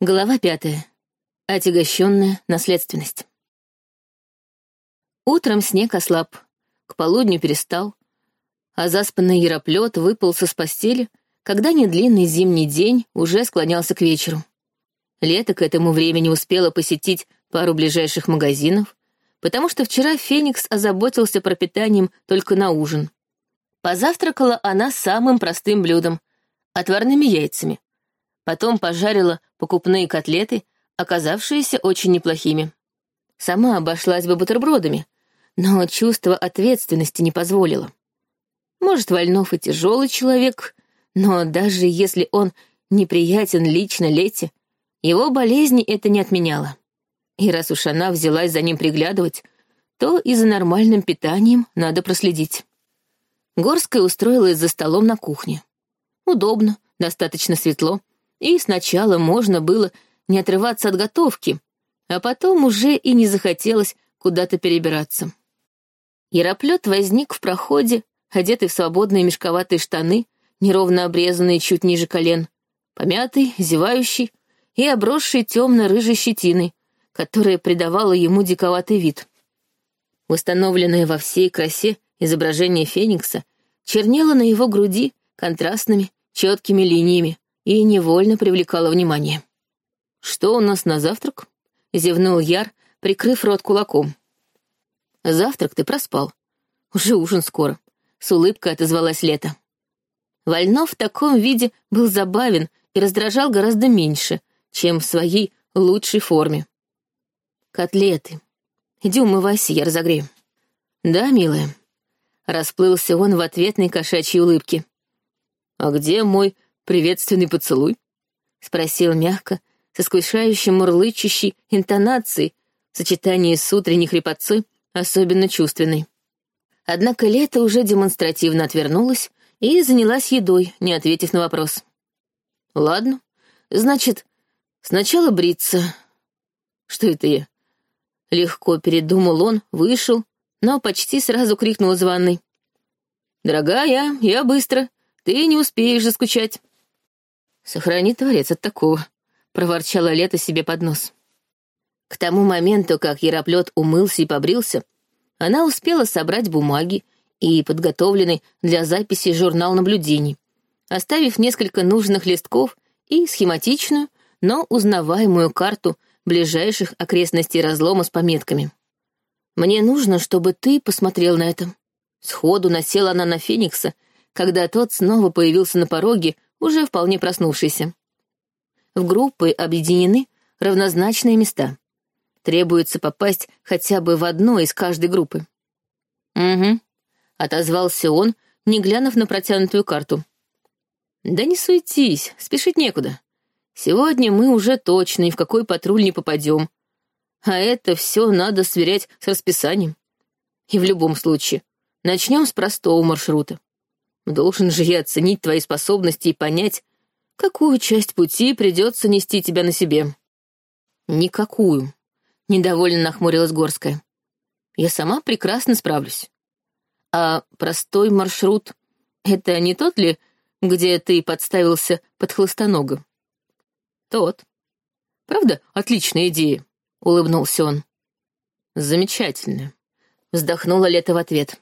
Глава пятая. Отягощенная наследственность. Утром снег ослаб, к полудню перестал, а заспанный яроплет выполз из постели, когда недлинный зимний день уже склонялся к вечеру. Лето к этому времени успело посетить пару ближайших магазинов, потому что вчера Феникс озаботился пропитанием только на ужин. Позавтракала она самым простым блюдом — отварными яйцами. Потом пожарила покупные котлеты, оказавшиеся очень неплохими. Сама обошлась бы бутербродами, но чувство ответственности не позволило. Может, Вольнов и тяжелый человек, но даже если он неприятен лично Лете, его болезни это не отменяло. И раз уж она взялась за ним приглядывать, то и за нормальным питанием надо проследить. Горская устроилась за столом на кухне. Удобно, достаточно светло, и сначала можно было не отрываться от готовки, а потом уже и не захотелось куда-то перебираться. Яроплет возник в проходе, одетый в свободные мешковатые штаны, неровно обрезанные чуть ниже колен, помятый, зевающий и обросший темно-рыжей щетиной, которая придавала ему диковатый вид. Установленное во всей красе изображение Феникса чернело на его груди контрастными, четкими линиями и невольно привлекало внимание. «Что у нас на завтрак?» — зевнул Яр, прикрыв рот кулаком. «Завтрак ты проспал. Уже ужин скоро», — с улыбкой отозвалась Лето. Вольнов в таком виде был забавен и раздражал гораздо меньше, чем в своей лучшей форме. «Котлеты. Иди умывайся, я разогрею». «Да, милая». Расплылся он в ответной кошачьей улыбке. «А где мой приветственный поцелуй?» — спросил мягко, с искушающей мурлычущей интонацией, в сочетании с утренней хрипотцой, особенно чувственной. Однако Лето уже демонстративно отвернулась и занялась едой, не ответив на вопрос. «Ладно, значит, сначала бриться». «Что это я?» Легко передумал он, вышел, но почти сразу крикнул из ванной. «Дорогая, я быстро, ты не успеешь заскучать». «Сохрани, творец, от такого», — проворчала Лето себе под нос. К тому моменту, как Яроплет умылся и побрился, она успела собрать бумаги и подготовленный для записи журнал наблюдений, оставив несколько нужных листков и схематичную, но узнаваемую карту ближайших окрестностей разлома с пометками. «Мне нужно, чтобы ты посмотрел на это». Сходу насела она на Феникса, когда тот снова появился на пороге, уже вполне проснувшийся. В группы объединены равнозначные места. Требуется попасть хотя бы в одно из каждой группы. «Угу», — отозвался он, не глянув на протянутую карту. «Да не суетись, спешить некуда. Сегодня мы уже точно ни в какой патруль не попадем. А это все надо сверять с расписанием. И в любом случае, начнем с простого маршрута. Должен же я оценить твои способности и понять, какую часть пути придется нести тебя на себе. Никакую, — недовольно нахмурилась Горская. Я сама прекрасно справлюсь. А простой маршрут — это не тот ли, где ты подставился под хлыстоногом? «Тот. Правда, отличная идея», — улыбнулся он. «Замечательно», — вздохнула Лето в ответ.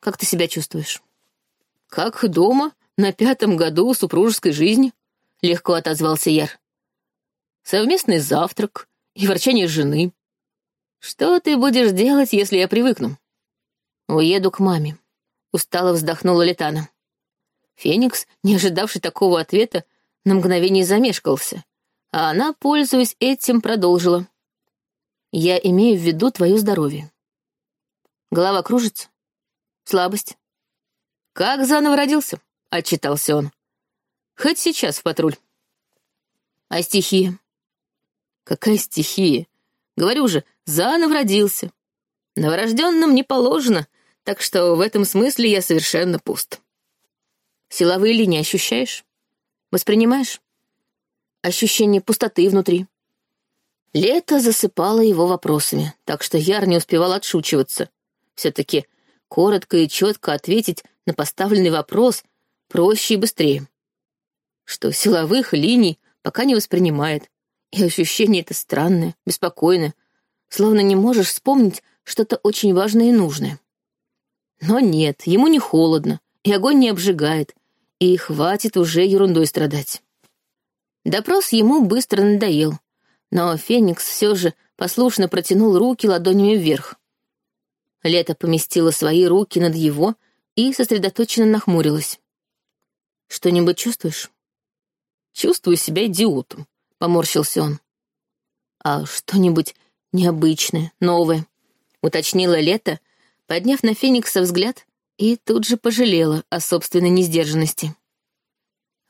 «Как ты себя чувствуешь?» «Как дома, на пятом году супружеской жизни», — легко отозвался Яр. «Совместный завтрак и ворчание жены. Что ты будешь делать, если я привыкну?» «Уеду к маме», — устало вздохнула Летана. Феникс, не ожидавший такого ответа, на мгновение замешкался, а она, пользуясь этим, продолжила. «Я имею в виду твое здоровье. Голова кружится? Слабость?» «Как заново родился?» — отчитался он. «Хоть сейчас в патруль». «А стихия?» «Какая стихия? Говорю же, заново родился. Новорожденным не положено, так что в этом смысле я совершенно пуст». «Силовые линии ощущаешь?» Воспринимаешь? Ощущение пустоты внутри. Лето засыпало его вопросами, так что Яр не успевал отшучиваться. Все-таки коротко и четко ответить на поставленный вопрос проще и быстрее. Что силовых линий пока не воспринимает, И ощущение это странное, беспокойное, словно не можешь вспомнить что-то очень важное и нужное. Но нет, ему не холодно, и огонь не обжигает, и хватит уже ерундой страдать. Допрос ему быстро надоел, но Феникс все же послушно протянул руки ладонями вверх. Лето поместила свои руки над его и сосредоточенно нахмурилась. «Что-нибудь чувствуешь?» «Чувствую себя идиотом», — поморщился он. «А что-нибудь необычное, новое?» — уточнила Лето, подняв на Феникса взгляд и тут же пожалела о собственной несдержанности.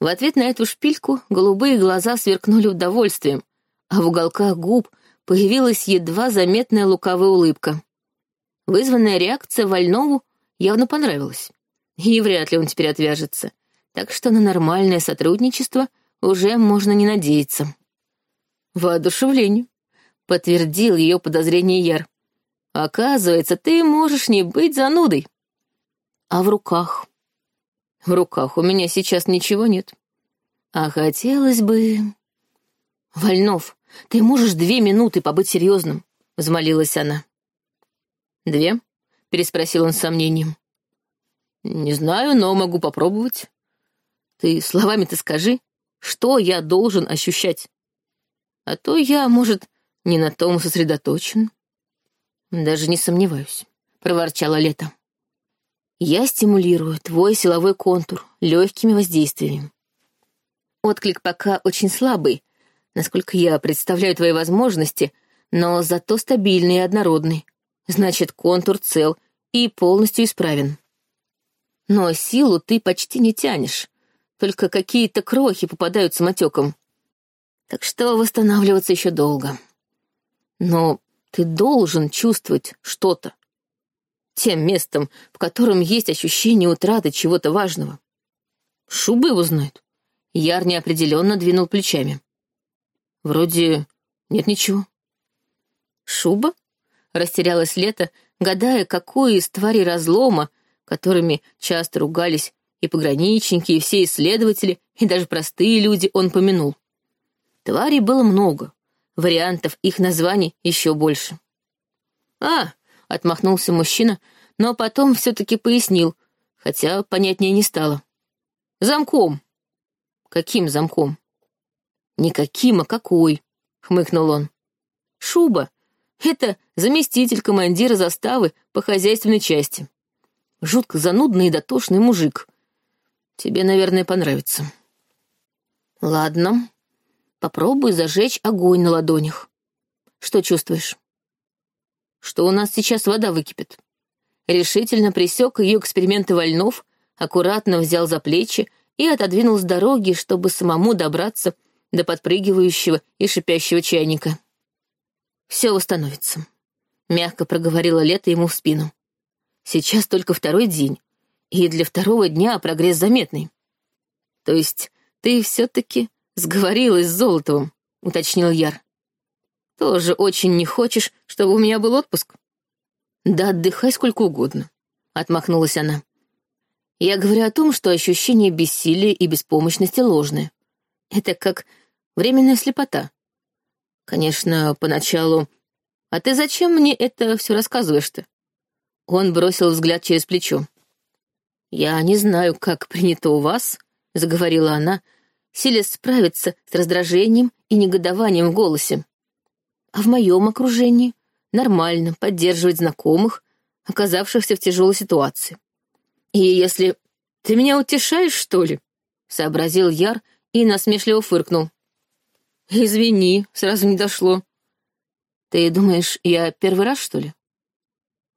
В ответ на эту шпильку голубые глаза сверкнули удовольствием, а в уголках губ появилась едва заметная лукавая улыбка. Вызванная реакция Вольнову явно понравилась, и вряд ли он теперь отвяжется, так что на нормальное сотрудничество уже можно не надеяться. «Воодушевление», — подтвердил ее подозрение Яр. «Оказывается, ты можешь не быть занудой». «А в руках?» «В руках у меня сейчас ничего нет. А хотелось бы...» «Вольнов, ты можешь две минуты побыть серьезным?» — взмолилась она. «Две?» — переспросил он с сомнением. «Не знаю, но могу попробовать. Ты словами-то скажи, что я должен ощущать? А то я, может, не на том сосредоточен». «Даже не сомневаюсь», — проворчала Лето. «Я стимулирую твой силовой контур легкими воздействиями. Отклик пока очень слабый, насколько я представляю твои возможности, но зато стабильный и однородный. Значит, контур цел и полностью исправен. Но силу ты почти не тянешь, только какие-то крохи попадают самотеком. Так что восстанавливаться еще долго. Но ты должен чувствовать что-то. Тем местом, в котором есть ощущение утраты чего-то важного. Шубы его знают. Яр неопределенно двинул плечами. Вроде нет ничего. Шуба? Растерялась Лето, гадая, какую из тварей разлома, которыми часто ругались и пограничники, и все исследователи, и даже простые люди он помянул. Тварей было много, вариантов их названий еще больше. «А!» — отмахнулся мужчина, но потом все-таки пояснил, хотя понятнее не стало. «Замком». «Каким замком?» «Никаким, а какой?» — хмыкнул он. «Шуба — это заместитель командира заставы по хозяйственной части. Жутко занудный и дотошный мужик. Тебе, наверное, понравится». «Ладно, попробуй зажечь огонь на ладонях. Что чувствуешь?» «Что у нас сейчас вода выкипит». Решительно присек ее эксперименты Вольнов, аккуратно взял за плечи и отодвинул с дороги, чтобы самому добраться до подпрыгивающего и шипящего чайника. «Все восстановится», — мягко проговорила Лето ему в спину. «Сейчас только второй день, и для второго дня прогресс заметный». «То есть ты все-таки сговорилась с Золотовым», — уточнил Яр. «Тоже очень не хочешь, чтобы у меня был отпуск?» «Да отдыхай сколько угодно», — отмахнулась она. «Я говорю о том, что ощущение бессилия и беспомощности ложное. Это как временная слепота. Конечно, поначалу... А ты зачем мне это все рассказываешь-то? Он бросил взгляд через плечо. «Я не знаю, как принято у вас», — заговорила она, силясь справиться с раздражением и негодованием в голосе. «А в моем окружении нормально поддерживать знакомых, оказавшихся в тяжелой ситуации. И если ты меня утешаешь, что ли?» — сообразил Яр и насмешливо фыркнул. «Извини, сразу не дошло. Ты думаешь, я первый раз, что ли?»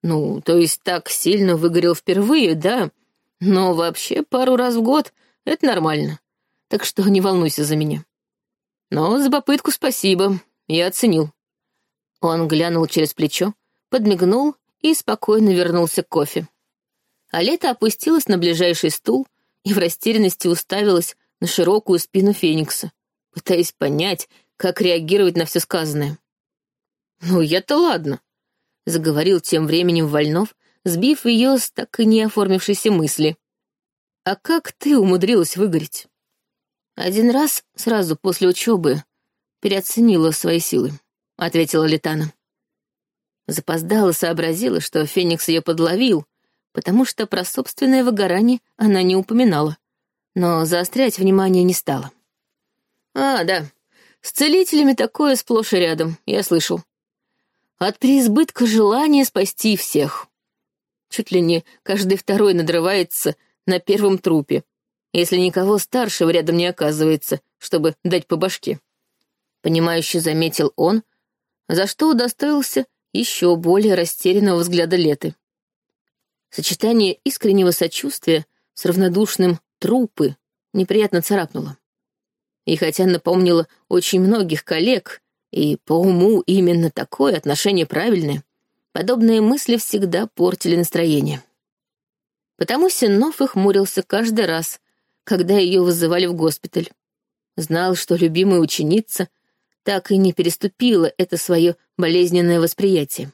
«Ну, то есть так сильно выгорел впервые, да, но вообще пару раз в год — это нормально, так что не волнуйся за меня. Но за попытку спасибо, я оценил». Он глянул через плечо, подмигнул и спокойно вернулся к кофе. Лето опустилась на ближайший стул и в растерянности уставилась на широкую спину Феникса, пытаясь понять, как реагировать на все сказанное. «Ну, я-то ладно», — заговорил тем временем Вольнов, сбив ее с так и не оформившейся мысли. «А как ты умудрилась выгореть?» «Один раз, сразу после учебы, переоценила свои силы», — ответила Летана. Запоздала сообразила, что Феникс ее подловил, потому что про собственное выгорание она не упоминала, но заострять внимание не стала. «А, да, с целителями такое сплошь и рядом, я слышал. От преизбытка желания спасти всех. Чуть ли не каждый второй надрывается на первом трупе, если никого старшего рядом не оказывается, чтобы дать по башке. Понимающе заметил он, за что удостоился еще более растерянного взгляда Леты. Сочетание искреннего сочувствия с равнодушным «трупы» неприятно царапнуло. И хотя напомнила очень многих коллег, и по уму именно такое отношение правильное, подобные мысли всегда портили настроение. Потому Сеннов и хмурился каждый раз, когда ее вызывали в госпиталь. Знал, что любимая ученица так и не переступила это свое болезненное восприятие.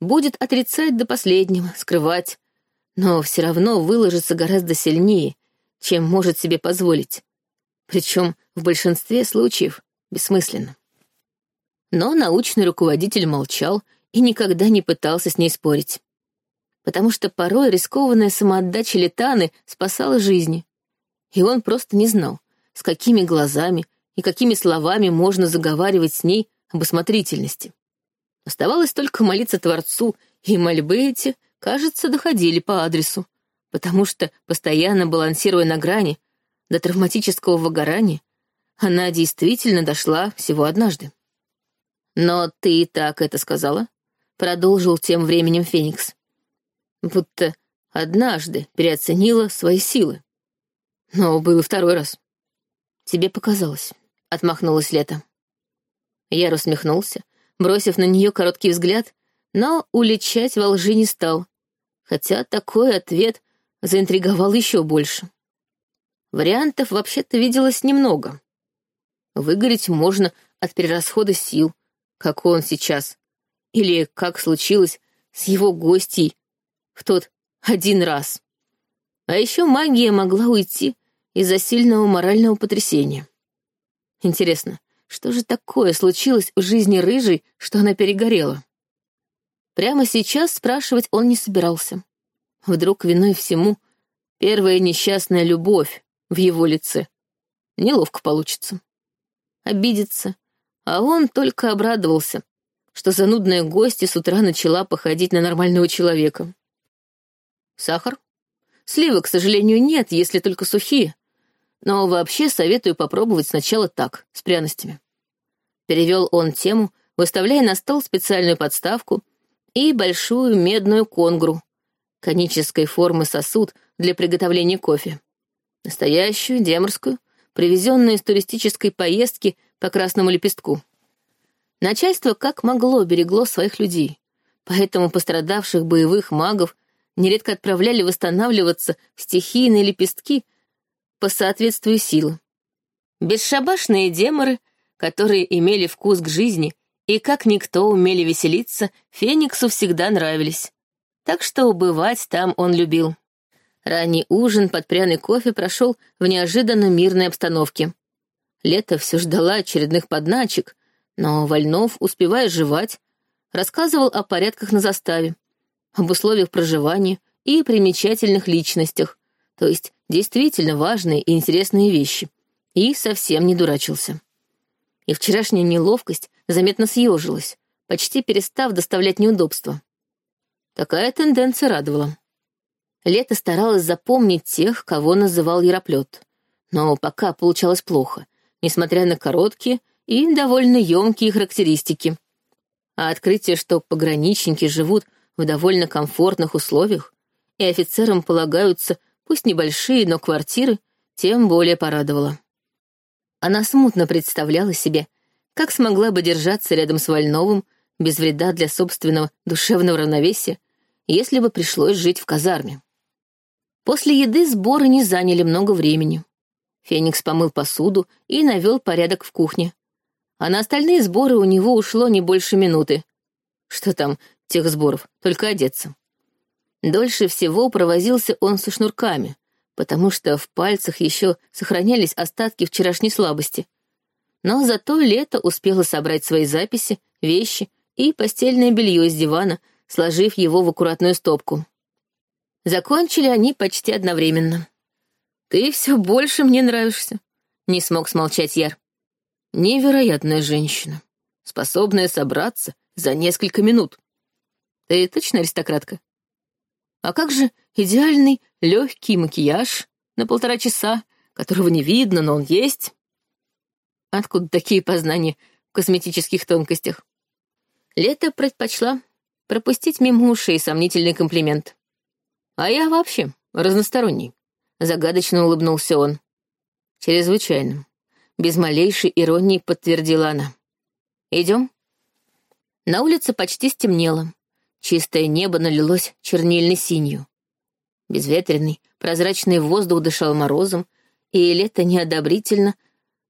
Будет отрицать до последнего, скрывать, но все равно выложится гораздо сильнее, чем может себе позволить. Причем в большинстве случаев бессмысленно. Но научный руководитель молчал и никогда не пытался с ней спорить. Потому что порой рискованная самоотдача Летаны спасала жизни. И он просто не знал, с какими глазами и какими словами можно заговаривать с ней об осмотрительности. Оставалось только молиться Творцу, и мольбы эти, кажется, доходили по адресу, потому что, постоянно балансируя на грани, до травматического выгорания, она действительно дошла всего однажды. «Но ты и так это сказала?» — продолжил тем временем Феникс. «Будто однажды переоценила свои силы. Но был и второй раз. Тебе показалось», — отмахнулась Лето. Я усмехнулся, бросив на нее короткий взгляд, но уличать во лжи не стал, хотя такой ответ заинтриговал еще больше. Вариантов вообще-то виделось немного. Выгореть можно от перерасхода сил, как он сейчас, или как случилось с его гостей в тот один раз. А еще магия могла уйти из-за сильного морального потрясения. Интересно, что же такое случилось в жизни рыжей, что она перегорела? Прямо сейчас спрашивать он не собирался. Вдруг виной всему первая несчастная любовь в его лице. Неловко получится. Обидится, а он только обрадовался, что занудная гостья с утра начала походить на нормального человека. Сахар? Сливок, к сожалению, нет, если только сухие. Но вообще советую попробовать сначала так, с пряностями. Перевел он тему, выставляя на стол специальную подставку и большую медную конгру, конической формы сосуд для приготовления кофе. Настоящую, деморскую, привезенную из туристической поездки по красному лепестку. Начальство как могло берегло своих людей, поэтому пострадавших боевых магов нередко отправляли восстанавливаться в стихийные лепестки по соответствию силы. Бесшабашные деморы, которые имели вкус к жизни и как никто умели веселиться, Фениксу всегда нравились. Так что убывать там он любил. Ранний ужин под пряный кофе прошел в неожиданно мирной обстановке. Лето все ждала очередных подначек, но Вольнов, успевая жевать, рассказывал о порядках на заставе, об условиях проживания и примечательных личностях, то есть действительно важные и интересные вещи, и совсем не дурачился. И вчерашняя неловкость заметно съежилась, почти перестав доставлять неудобства. Такая тенденция радовала. Лето старалась запомнить тех, кого называл Яроплет. Но пока получалось плохо, несмотря на короткие и довольно емкие характеристики. А открытие, что пограничники живут в довольно комфортных условиях, и офицерам полагаются пусть небольшие, но квартиры, тем более порадовало. Она смутно представляла себе, как смогла бы держаться рядом с Вольновым без вреда для собственного душевного равновесия, если бы пришлось жить в казарме. После еды сборы не заняли много времени. Феникс помыл посуду и навел порядок в кухне. А на остальные сборы у него ушло не больше минуты. Что там тех сборов, только одеться. Дольше всего провозился он со шнурками, потому что в пальцах еще сохранялись остатки вчерашней слабости. Но зато лето успело собрать свои записи, вещи и постельное белье из дивана, сложив его в аккуратную стопку. Закончили они почти одновременно. «Ты все больше мне нравишься», — не смог смолчать Яр. «Невероятная женщина, способная собраться за несколько минут. Ты точно аристократка? А как же идеальный легкий макияж на полтора часа, которого не видно, но он есть?» Откуда такие познания в косметических тонкостях? Лето предпочла пропустить мимо ушей сомнительный комплимент. А я вообще разносторонний. Загадочно улыбнулся он. Чрезвычайно. Без малейшей иронии подтвердила она. Идем. На улице почти стемнело. Чистое небо налилось чернильной синью. Безветренный, прозрачный воздух дышал морозом, и лето неодобрительно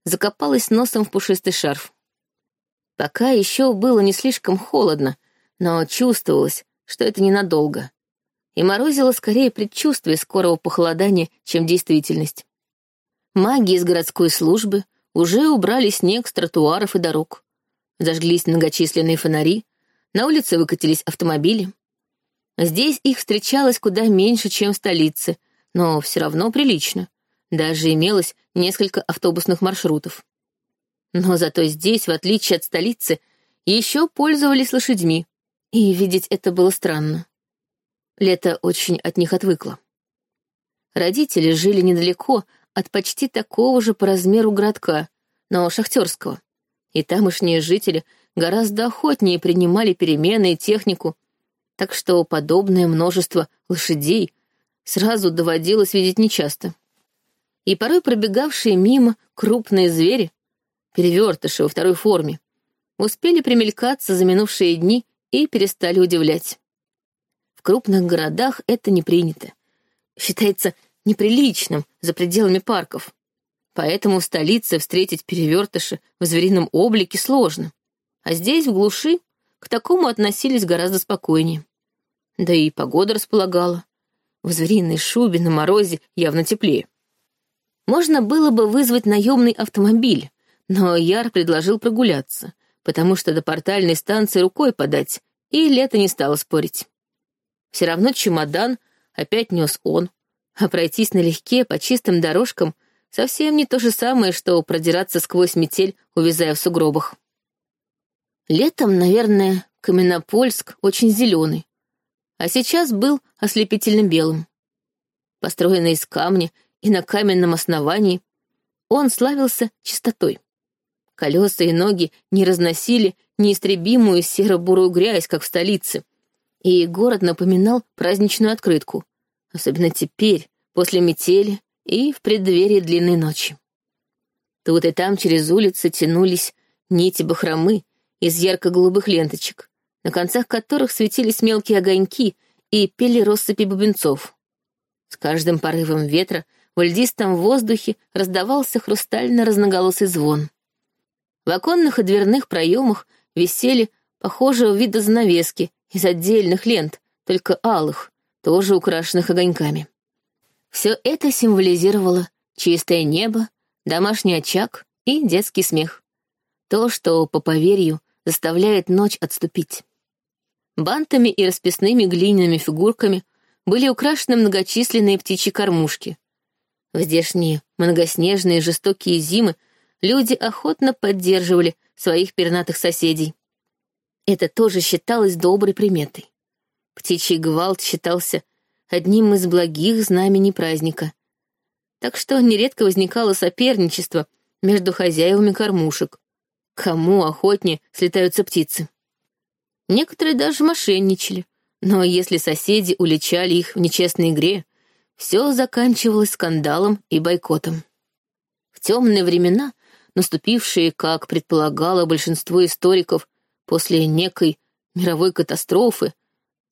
закопалось носом в пушистый шарф. Пока еще было не слишком холодно, но чувствовалось, что это ненадолго и морозило скорее предчувствие скорого похолодания, чем действительность. Маги из городской службы уже убрали снег с тротуаров и дорог. Зажглись многочисленные фонари, на улице выкатились автомобили. Здесь их встречалось куда меньше, чем в столице, но все равно прилично. Даже имелось несколько автобусных маршрутов. Но зато здесь, в отличие от столицы, еще пользовались лошадьми, и видеть это было странно. Лето очень от них отвыкло. Родители жили недалеко от почти такого же по размеру городка, но шахтерского, и тамошние жители гораздо охотнее принимали перемены и технику, так что подобное множество лошадей сразу доводилось видеть нечасто. И порой пробегавшие мимо крупные звери, перевертыши во второй форме, успели примелькаться за минувшие дни и перестали удивлять. В крупных городах это не принято. Считается неприличным за пределами парков. Поэтому в столице встретить перевертыши в зверином облике сложно. А здесь, в глуши, к такому относились гораздо спокойнее. Да и погода располагала. В звериной шубе на морозе явно теплее. Можно было бы вызвать наемный автомобиль, но Яр предложил прогуляться, потому что до портальной станции рукой подать, и лето не стало спорить. Все равно чемодан опять нес он, а пройтись налегке по чистым дорожкам совсем не то же самое, что продираться сквозь метель, увязая в сугробах. Летом, наверное, Каменопольск очень зеленый, а сейчас был ослепительно белым. Построенный из камня и на каменном основании, он славился чистотой. Колеса и ноги не разносили неистребимую серо-бурую грязь, как в столице, и город напоминал праздничную открытку, особенно теперь, после метели и в преддверии длинной ночи. Тут и там через улицы тянулись нити бахромы из ярко-голубых ленточек, на концах которых светились мелкие огоньки и пели россыпи бубенцов. С каждым порывом ветра в льдистом воздухе раздавался хрустально-разноголосый звон. В оконных и дверных проемах висели похожего вида занавески из отдельных лент, только алых, тоже украшенных огоньками. Все это символизировало чистое небо, домашний очаг и детский смех. То, что, по поверью, заставляет ночь отступить. Бантами и расписными глиняными фигурками были украшены многочисленные птичьи кормушки. В здешние многоснежные жестокие зимы люди охотно поддерживали своих пернатых соседей. Это тоже считалось доброй приметой. Птичий гвалт считался одним из благих знамений праздника. Так что нередко возникало соперничество между хозяевами кормушек. Кому охотнее слетаются птицы? Некоторые даже мошенничали, но если соседи уличали их в нечестной игре, все заканчивалось скандалом и бойкотом. В темные времена, наступившие, как предполагало большинство историков, после некой мировой катастрофы,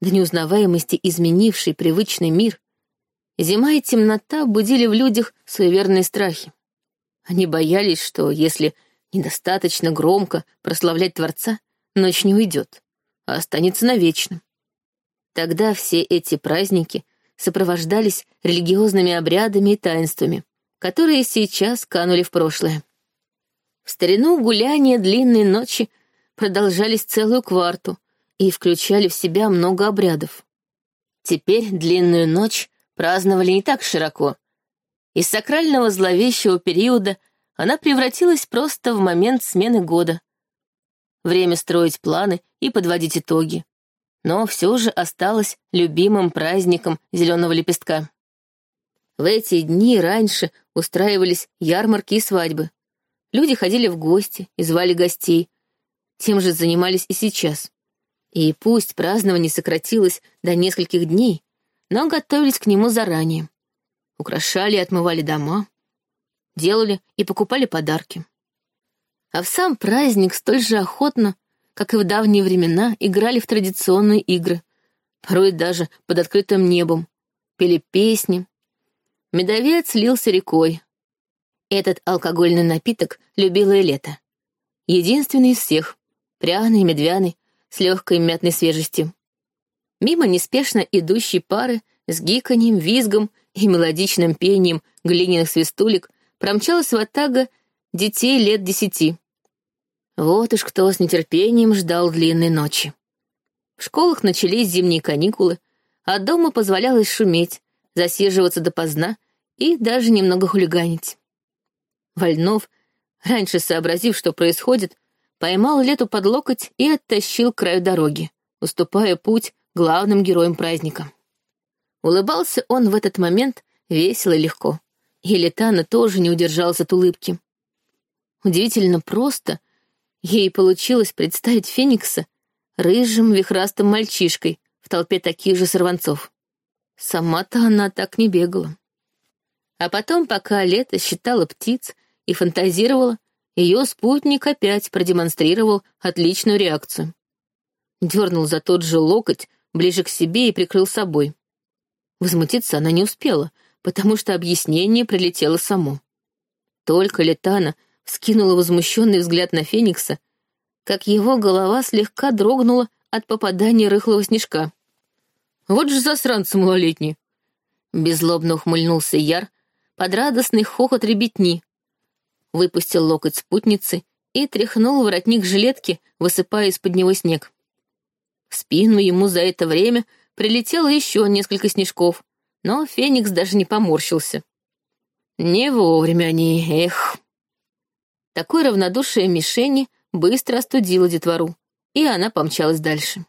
до неузнаваемости изменивший привычный мир, зима и темнота будили в людях суеверные страхи. Они боялись, что если недостаточно громко прославлять Творца, ночь не уйдет, а останется навечно. Тогда все эти праздники сопровождались религиозными обрядами и таинствами, которые сейчас канули в прошлое. В старину гуляния длинной ночи продолжались целую кварту и включали в себя много обрядов. Теперь длинную ночь праздновали не так широко. Из сакрального зловещего периода она превратилась просто в момент смены года. Время строить планы и подводить итоги. Но все же осталась любимым праздником зеленого лепестка. В эти дни раньше устраивались ярмарки и свадьбы. Люди ходили в гости и звали гостей. Тем же занимались и сейчас. И пусть празднование сократилось до нескольких дней, но готовились к нему заранее. Украшали и отмывали дома, делали и покупали подарки. А в сам праздник столь же охотно, как и в давние времена, играли в традиционные игры, порой даже под открытым небом, пели песни. Медовец лился рекой. Этот алкогольный напиток любила и лето. Единственный из всех, пряный, медвяный, с легкой мятной свежестью. Мимо неспешно идущей пары с гиканьем, визгом и мелодичным пением глиняных свистулек промчалась ватага детей лет десяти. Вот уж кто с нетерпением ждал длинной ночи. В школах начались зимние каникулы, а дома позволялось шуметь, засиживаться допоздна и даже немного хулиганить. Вольнов, раньше сообразив, что происходит, поймал Лету под локоть и оттащил к краю дороги, уступая путь главным героям праздника. Улыбался он в этот момент весело и легко, и Летана тоже не удержалась от улыбки. Удивительно просто ей получилось представить Феникса рыжим вихрастым мальчишкой в толпе таких же сорванцов. Сама-то она так не бегала. А потом, пока Лето считала птиц и фантазировала, ее спутник опять продемонстрировал отличную реакцию. Дернул за тот же локоть ближе к себе и прикрыл собой. Возмутиться она не успела, потому что объяснение прилетело само. Только Летана вскинула возмущенный взгляд на Феникса, как его голова слегка дрогнула от попадания рыхлого снежка. «Вот же засранцы малолетние!» Беззлобно ухмыльнулся Яр под радостный хохот ребятни, выпустил локоть спутницы и тряхнул воротник жилетки, высыпая из-под него снег. В спину ему за это время прилетело еще несколько снежков, но Феникс даже не поморщился. Не вовремя они, эх. Такое равнодушие мишени быстро остудило детвору, и она помчалась дальше.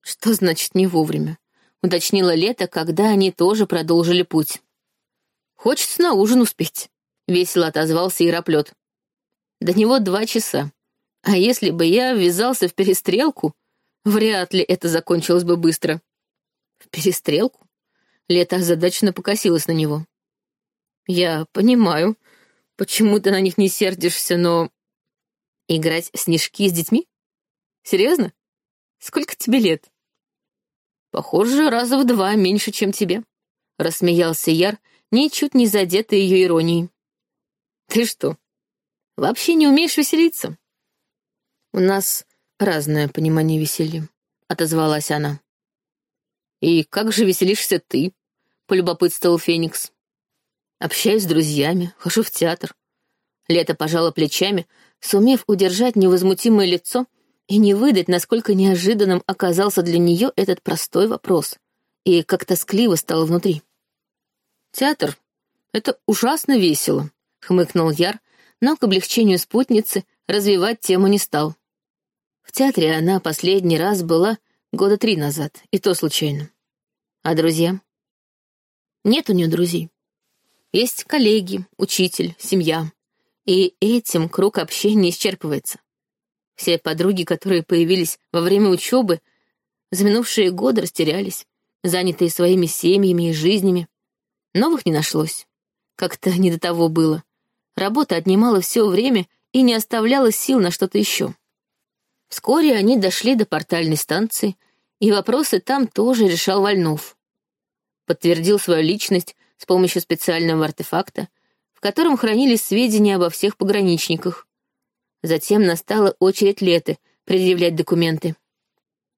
Что значит не вовремя? Уточнила Лето, когда они тоже продолжили путь. Хочется на ужин успеть. — весело отозвался Яроплет. «До него два часа. А если бы я ввязался в перестрелку, вряд ли это закончилось бы быстро». «В перестрелку?» Лето озадаченно покосилась на него. «Я понимаю, почему ты на них не сердишься, но...» «Играть в снежки с детьми? Серьезно? Сколько тебе лет?» «Похоже, раза в два меньше, чем тебе», — рассмеялся Яр, ничуть не задетый ее иронией. Ты что, вообще не умеешь веселиться? У нас разное понимание веселья, отозвалась она. И как же веселишься ты? полюбопытствовал Феникс. Общаюсь с друзьями, хожу в театр. Лето пожала плечами, сумев удержать невозмутимое лицо и не выдать, насколько неожиданным оказался для нее этот простой вопрос, и как тоскливо стало внутри. Театр — это ужасно весело, — хмыкнул Яр, но к облегчению спутницы развивать тему не стал. В театре она последний раз была года три назад, и то случайно. А друзья? Нет у нее друзей. Есть коллеги, учитель, семья. И этим круг общения исчерпывается. Все подруги, которые появились во время учебы, за минувшие годы растерялись, занятые своими семьями и жизнями. Новых не нашлось. Как-то не до того было. Работа отнимала все время и не оставляла сил на что-то еще. Вскоре они дошли до портальной станции, и вопросы там тоже решал Вольнов. Подтвердил свою личность с помощью специального артефакта, в котором хранились сведения обо всех пограничниках. Затем настала очередь Леты предъявлять документы.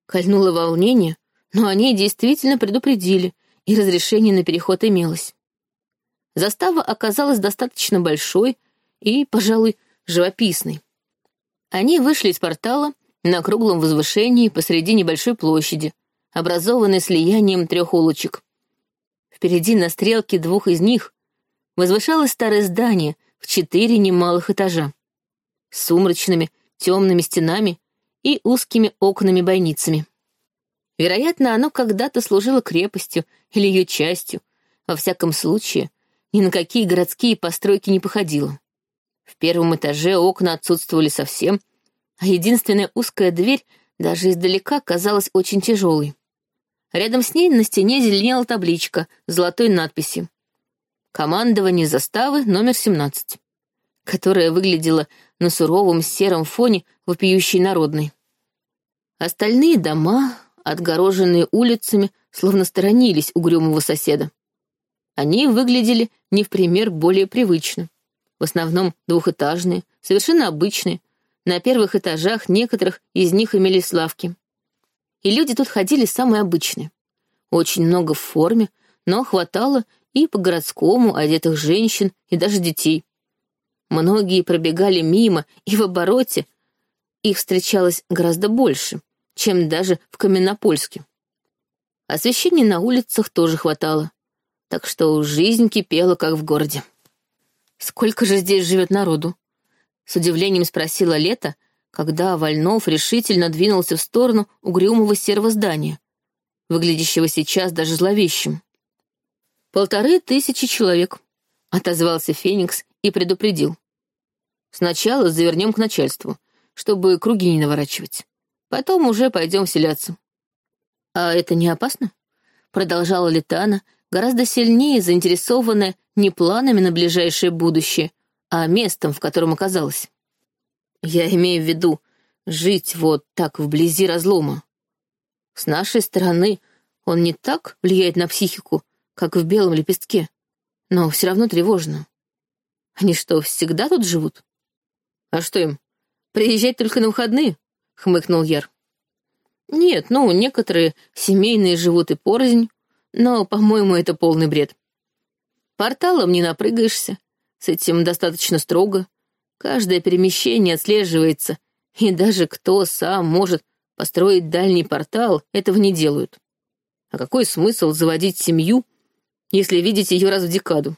Кольнуло волнение, но они действительно предупредили, и разрешение на переход имелось. Застава оказалась достаточно большой и, пожалуй, живописной. Они вышли из портала на круглом возвышении посреди небольшой площади, образованной слиянием трех улочек. Впереди на стрелке двух из них возвышалось старое здание в четыре немалых этажа, с сумрачными темными стенами и узкими окнами-бойницами. Вероятно, оно когда-то служило крепостью или ее частью, во всяком случае, ни на какие городские постройки не походило. В первом этаже окна отсутствовали совсем, а единственная узкая дверь даже издалека казалась очень тяжелой. Рядом с ней на стене зеленела табличка с золотой надписью «Командование заставы номер 17», которая выглядела на суровом сером фоне вопиющей народной. Остальные дома, отгороженные улицами, словно сторонились угрюмого соседа. Они выглядели не в пример более привычно. В основном двухэтажные, совершенно обычные. На первых этажах некоторых из них имелись лавки. И люди тут ходили самые обычные. Очень много в форме, но хватало и по-городскому одетых женщин и даже детей. Многие пробегали мимо, и в обороте их встречалось гораздо больше, чем даже в Каменопольске. Освещения на улицах тоже хватало, так что жизнь кипела, как в городе. «Сколько же здесь живет народу?» С удивлением спросила Лето, когда Вольнов решительно двинулся в сторону угрюмого серого здания, выглядящего сейчас даже зловещим. «Полторы тысячи человек», — отозвался Феникс и предупредил. «Сначала завернем к начальству, чтобы круги не наворачивать. Потом уже пойдем вселяться». «А это не опасно?» — продолжала Летана, гораздо сильнее заинтересованная не планами на ближайшее будущее, а местом, в котором оказалась. Я имею в виду жить вот так вблизи разлома. С нашей стороны он не так влияет на психику, как в белом лепестке, но все равно тревожно. Они что, всегда тут живут? А что им, приезжать только на выходные? Хмыкнул Яр. Нет, ну, некоторые семейные живут и порознь, но, по-моему, это полный бред. Порталом не напрыгаешься, с этим достаточно строго. Каждое перемещение отслеживается, и даже кто сам может построить дальний портал, этого не делают. А какой смысл заводить семью, если видеть ее раз в декаду?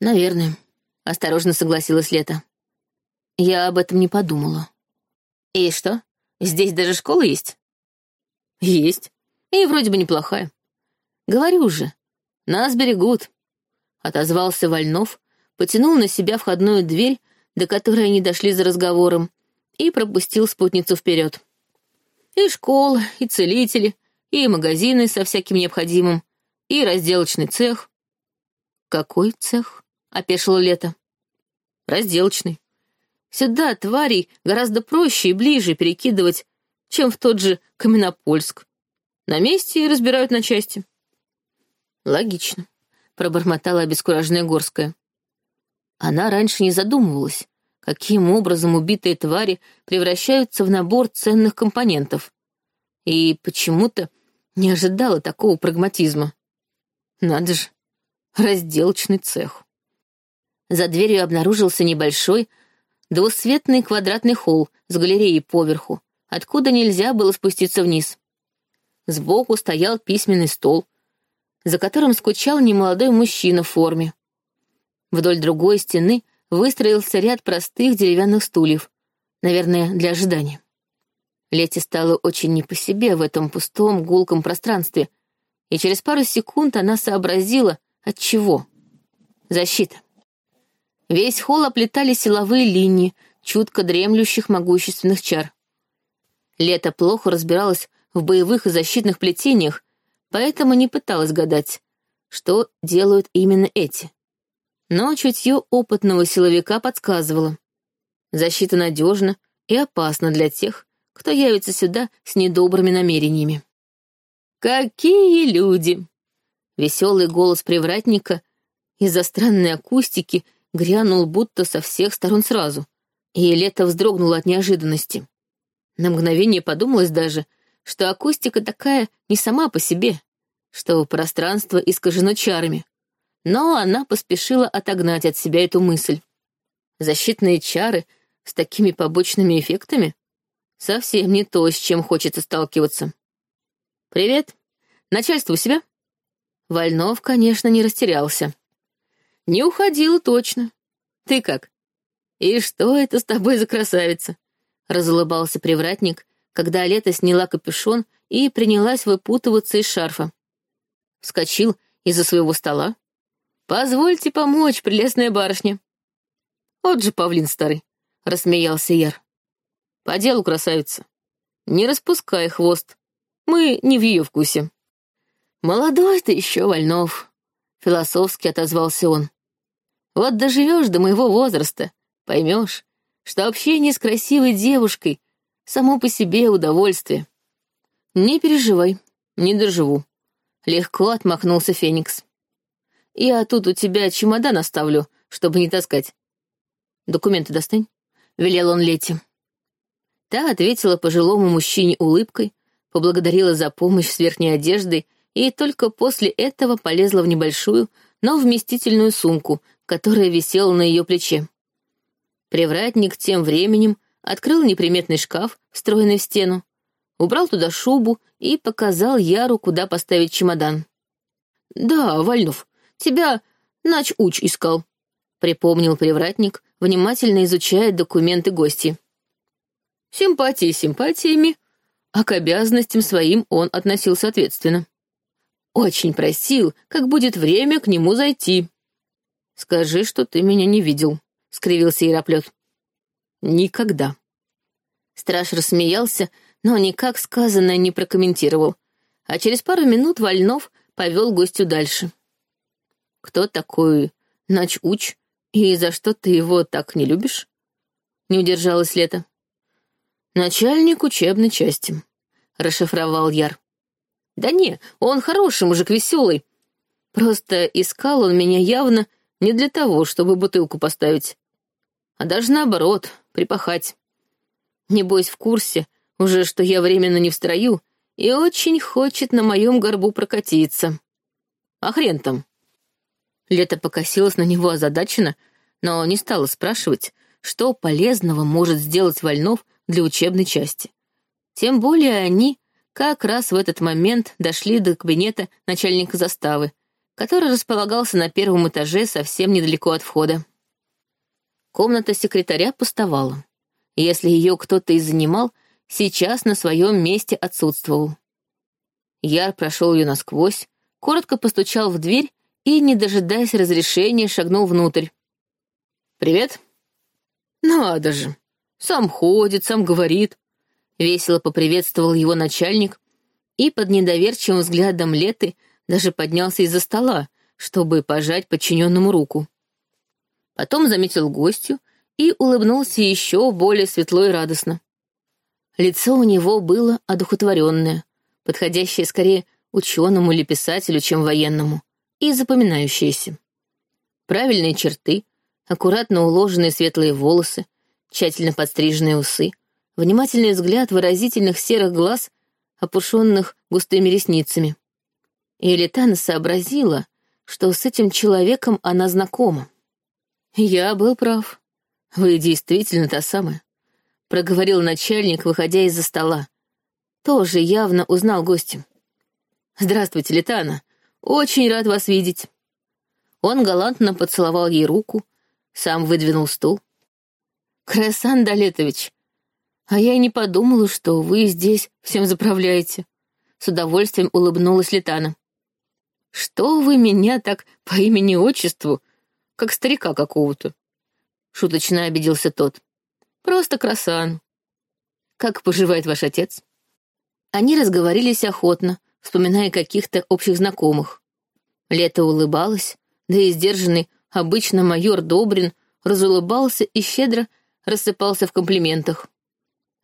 Наверное, осторожно согласилась Лето. Я об этом не подумала. И что, здесь даже школа есть? Есть. И вроде бы неплохая. Говорю же, нас берегут. Отозвался Вольнов, потянул на себя входную дверь, до которой они дошли за разговором, и пропустил спутницу вперед. И школа, и целители, и магазины со всяким необходимым, и разделочный цех. «Какой цех?» — опешило Лето. «Разделочный. Сюда тварей гораздо проще и ближе перекидывать, чем в тот же Каменопольск. На месте разбирают на части». «Логично», — пробормотала обескураженная Горская. Она раньше не задумывалась, каким образом убитые твари превращаются в набор ценных компонентов. И почему-то не ожидала такого прагматизма. Надо же, разделочный цех. За дверью обнаружился небольшой, двусветный квадратный холл с галереей поверху, откуда нельзя было спуститься вниз. Сбоку стоял письменный стол, за которым скучал немолодой мужчина в форме. Вдоль другой стены выстроился ряд простых деревянных стульев, наверное, для ожидания. Лете стало очень не по себе в этом пустом, гулком пространстве, и через пару секунд она сообразила, от чего. Защита. Весь холл оплетали силовые линии, чутко дремлющих могущественных чар. Лето плохо разбиралась в боевых и защитных плетениях, поэтому не пыталась гадать, что делают именно эти. Но чутье опытного силовика подсказывало. Защита надежна и опасна для тех, кто явится сюда с недобрыми намерениями. «Какие люди!» Веселый голос привратника из-за странной акустики грянул будто со всех сторон сразу, и Лето вздрогнула от неожиданности. На мгновение подумалось даже, что акустика такая не сама по себе, что пространство искажено чарами, но она поспешила отогнать от себя эту мысль. Защитные чары с такими побочными эффектами? Совсем не то, с чем хочется сталкиваться. «Привет. Начальство у себя?» Вольнов, конечно, не растерялся. «Не уходила точно. Ты как? И что это с тобой за красавица?» Разулыбался привратник, когда Лето сняла капюшон и принялась выпутываться из шарфа. Вскочил из-за своего стола. «Позвольте помочь, прелестная барышня». «Вот же павлин старый», — рассмеялся Яр. «По делу, красавица. Не распускай хвост. Мы не в ее вкусе». «Молодой ты еще, Вольнов», — философски отозвался он. «Вот доживешь до моего возраста, поймешь, что общение с красивой девушкой само по себе удовольствие. Не переживай, не доживу. Легко отмахнулся Феникс. Я тут у тебя чемодан оставлю, чтобы не таскать. Документы достань, велел он Лете. Та ответила пожилому мужчине улыбкой, поблагодарила за помощь с верхней одеждой и только после этого полезла в небольшую, но вместительную сумку, которая висела на ее плече. Привратник тем временем открыл неприметный шкаф, встроенный в стену, убрал туда шубу и показал Яру, куда поставить чемодан. «Да, Вальнов, тебя нач-уч искал», — припомнил привратник, внимательно изучая документы гости. Симпатии симпатиями, а к обязанностям своим он относился ответственно. Очень просил, как будет время к нему зайти. «Скажи, что ты меня не видел», — скривился Яроплет. Никогда. Страж рассмеялся, но никак сказанное не прокомментировал, а через пару минут Вольнов повел гостю дальше. «Кто такой Нач-Уч, и за что ты его так не любишь?» Не удержалась Лето. «Начальник учебной части», — расшифровал Яр. «Да не, он хороший мужик, веселый. Просто искал он меня явно не для того, чтобы бутылку поставить а даже наоборот, припахать. Небось, в курсе уже, что я временно не в строю, и очень хочет на моем горбу прокатиться. А хрен там. Лето покосилась на него озадаченно, но не стала спрашивать, что полезного может сделать Вольнов для учебной части. Тем более они как раз в этот момент дошли до кабинета начальника заставы, который располагался на первом этаже совсем недалеко от входа. Комната секретаря пустовала. Если ее кто-то и занимал, сейчас на своем месте отсутствовал. Яр прошел ее насквозь, коротко постучал в дверь и, не дожидаясь разрешения, шагнул внутрь. «Привет». «Надо же! Сам ходит, сам говорит». Весело поприветствовал его начальник и под недоверчивым взглядом Леты даже поднялся из-за стола, чтобы пожать подчиненному руку. Потом заметил гостю и улыбнулся еще более светло и радостно. Лицо у него было одухотворенное, подходящее скорее ученому или писателю, чем военному, и запоминающееся. Правильные черты, аккуратно уложенные светлые волосы, тщательно подстриженные усы, внимательный взгляд выразительных серых глаз, опушенных густыми ресницами. И Летана сообразила, что с этим человеком она знакома. «Я был прав. Вы действительно та самая», — проговорил начальник, выходя из-за стола. Тоже явно узнал гостя. «Здравствуйте, Летана. Очень рад вас видеть». Он галантно поцеловал ей руку, сам выдвинул стул. «Красан Далетович, а я и не подумала, что вы здесь всем заправляете». С удовольствием улыбнулась Летана. «Что вы меня так по имени-отчеству как старика какого-то. Шуточно обиделся тот. Просто красан. Как поживает ваш отец? Они разговорились охотно, вспоминая каких-то общих знакомых. Лето улыбалась, да и сдержанный обычно майор Добрин разулыбался и щедро рассыпался в комплиментах.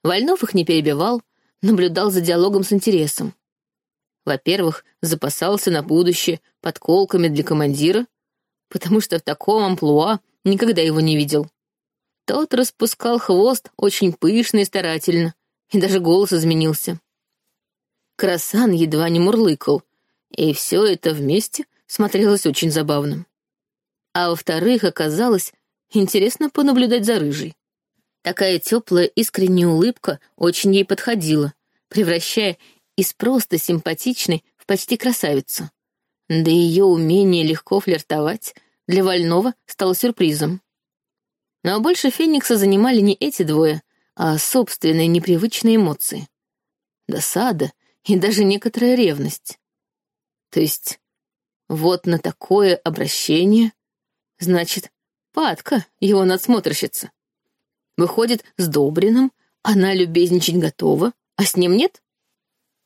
Вольнов их не перебивал, наблюдал за диалогом с интересом. Во-первых, запасался на будущее подколками для командира, потому что в таком амплуа никогда его не видел. Тот распускал хвост очень пышно и старательно, и даже голос изменился. Красан едва не мурлыкал, и все это вместе смотрелось очень забавно. А во-вторых, оказалось, Интересно понаблюдать за рыжей. Такая теплая искренняя улыбка очень ей подходила, превращая из просто симпатичной в почти красавицу. Да ее умение легко флиртовать для Вольного стало сюрпризом. Но больше Феникса занимали не эти двое, а собственные непривычные эмоции. Досада и даже некоторая ревность. То есть вот на такое обращение, значит, Падка, его надсмотрщица. Выходит, с Добриным она любезничать готова, а с ним нет?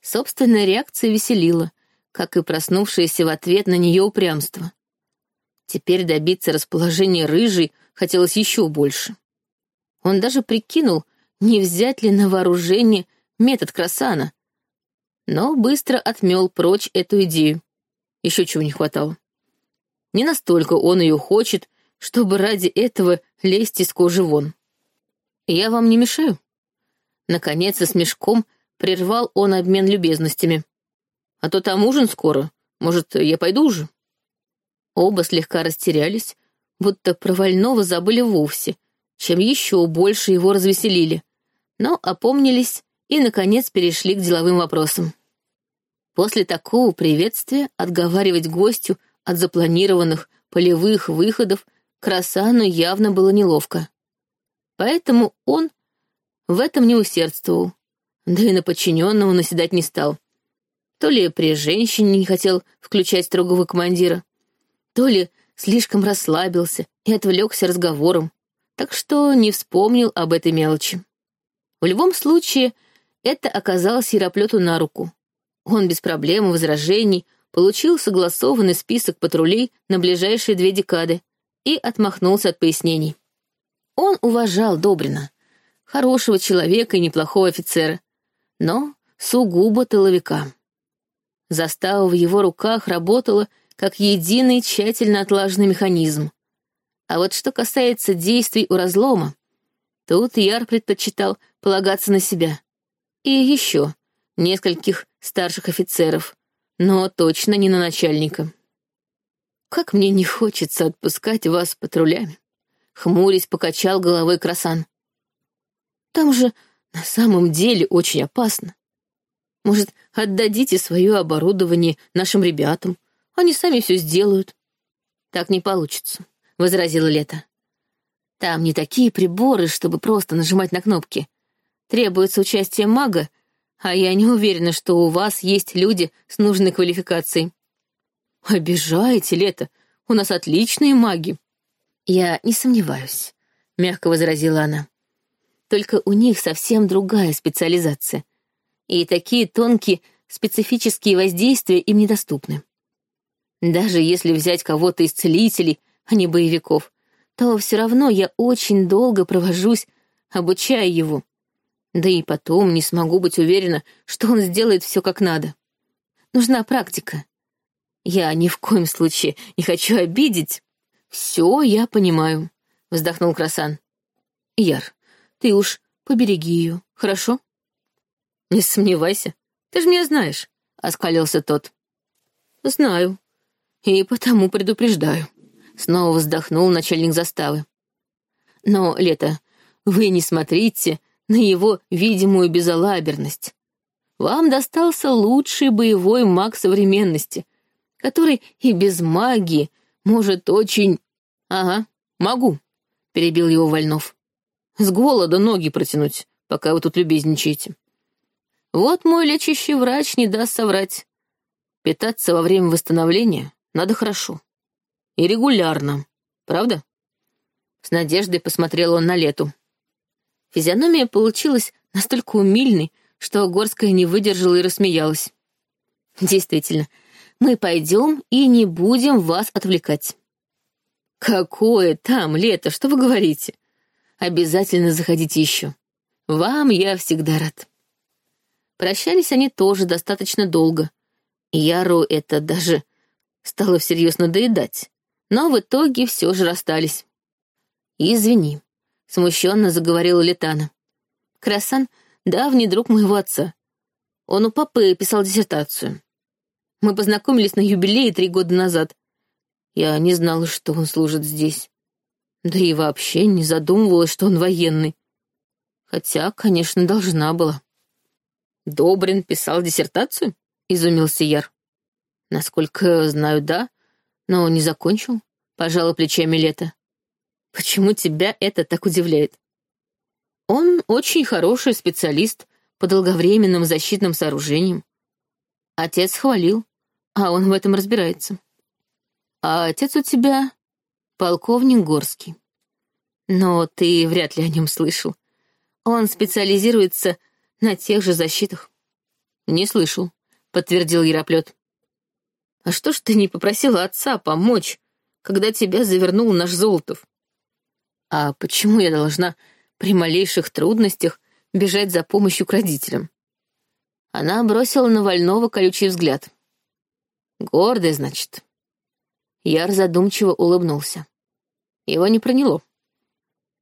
Собственная реакция веселила, как и проснувшееся в ответ на нее упрямство. Теперь добиться расположения рыжей хотелось еще больше. Он даже прикинул, не взять ли на вооружение метод Красана, но быстро отмел прочь эту идею. Еще чего не хватало. Не настолько он ее хочет, чтобы ради этого лезть из кожи вон. «Я вам не мешаю?» Наконец, с мешком прервал он обмен любезностями. «А то там ужин скоро. Может, я пойду уже?» Оба слегка растерялись, будто про Вольного забыли вовсе, чем еще больше его развеселили, но опомнились и, наконец, перешли к деловым вопросам. После такого приветствия отговаривать гостю от запланированных полевых выходов Красану явно было неловко. Поэтому он в этом не усердствовал, да и на подчиненного наседать не стал. То ли при женщине не хотел включать строгого командира, то ли слишком расслабился и отвлекся разговором, так что не вспомнил об этой мелочи. В любом случае, это оказалось Яроплету на руку. Он без проблем и возражений получил согласованный список патрулей на ближайшие две декады и отмахнулся от пояснений. Он уважал Добрина, хорошего человека и неплохого офицера, но сугубо тыловика. Застава в его руках работала как единый тщательно отлаженный механизм. А вот что касается действий у разлома, тут Яр предпочитал полагаться на себя. И еще нескольких старших офицеров, но точно не на начальника. «Как мне не хочется отпускать вас патрулями», — хмурясь покачал головой Красан. «Там же на самом деле очень опасно. Может, отдадите свое оборудование нашим ребятам, они сами все сделают». «Так не получится», — возразила Лето. «Там не такие приборы, чтобы просто нажимать на кнопки. Требуется участие мага а я не уверена, что у вас есть люди с нужной квалификацией. Обижаете, Лето, у нас отличные маги. Я не сомневаюсь, мягко возразила она. Только у них совсем другая специализация. И такие тонкие специфические воздействия им недоступны. Даже если взять кого-то из целителей, а не боевиков, то все равно я очень долго провожусь, обучая его. Да и потом не смогу быть уверена, что он сделает все как надо. Нужна практика. Я ни в коем случае не хочу обидеть. Все я понимаю, вздохнул Красан. Яр, ты уж побереги ее, хорошо? Не сомневайся, ты же меня знаешь, оскалился тот. Знаю. И потому предупреждаю. Снова вздохнул начальник заставы. Но, Лето, вы не смотрите на его видимую безалаберность. Вам достался лучший боевой маг современности, который и без магии может очень... Ага, могу, перебил его Вольнов. С голода ноги протянуть, пока вы тут любезничаете. Вот мой лечащий врач не даст соврать. Питаться во время восстановления надо хорошо. И регулярно, правда? С надеждой посмотрел он на лету. Физиономия получилась настолько умильной, что Горская не выдержала и рассмеялась. «Действительно, мы пойдем и не будем вас отвлекать». «Какое там лето, что вы говорите? Обязательно заходите еще. Вам я всегда рад». Прощались они тоже достаточно долго. Яру это даже стало всерьез надоедать, но в итоге все же расстались. «Извини», — смущенно заговорила Летана. «Красан — давний друг моего отца. Он у папы писал диссертацию. Мы познакомились на юбилее три года назад. Я не знала, что он служит здесь. Да и вообще не задумывалась, что он военный. Хотя, конечно, должна была. «Добрин писал диссертацию?» — изумился Яр. «Насколько знаю, да, но не закончил», — пожала плечами Лето. «Почему тебя это так удивляет?» «Он очень хороший специалист по долговременным защитным сооружениям. Отец хвалил, а он в этом разбирается. А отец у тебя полковник Горский. Но ты вряд ли о нем слышал. Он специализируется на тех же защитах. Не слышал, подтвердил Яроплет. А что ж ты не попросила отца помочь, когда тебя завернул наш Золотов? А почему я должна при малейших трудностях бежать за помощью к родителям? Она бросила на Вольного колючий взгляд. Гордый, значит. Яр задумчиво улыбнулся. Его не проняло.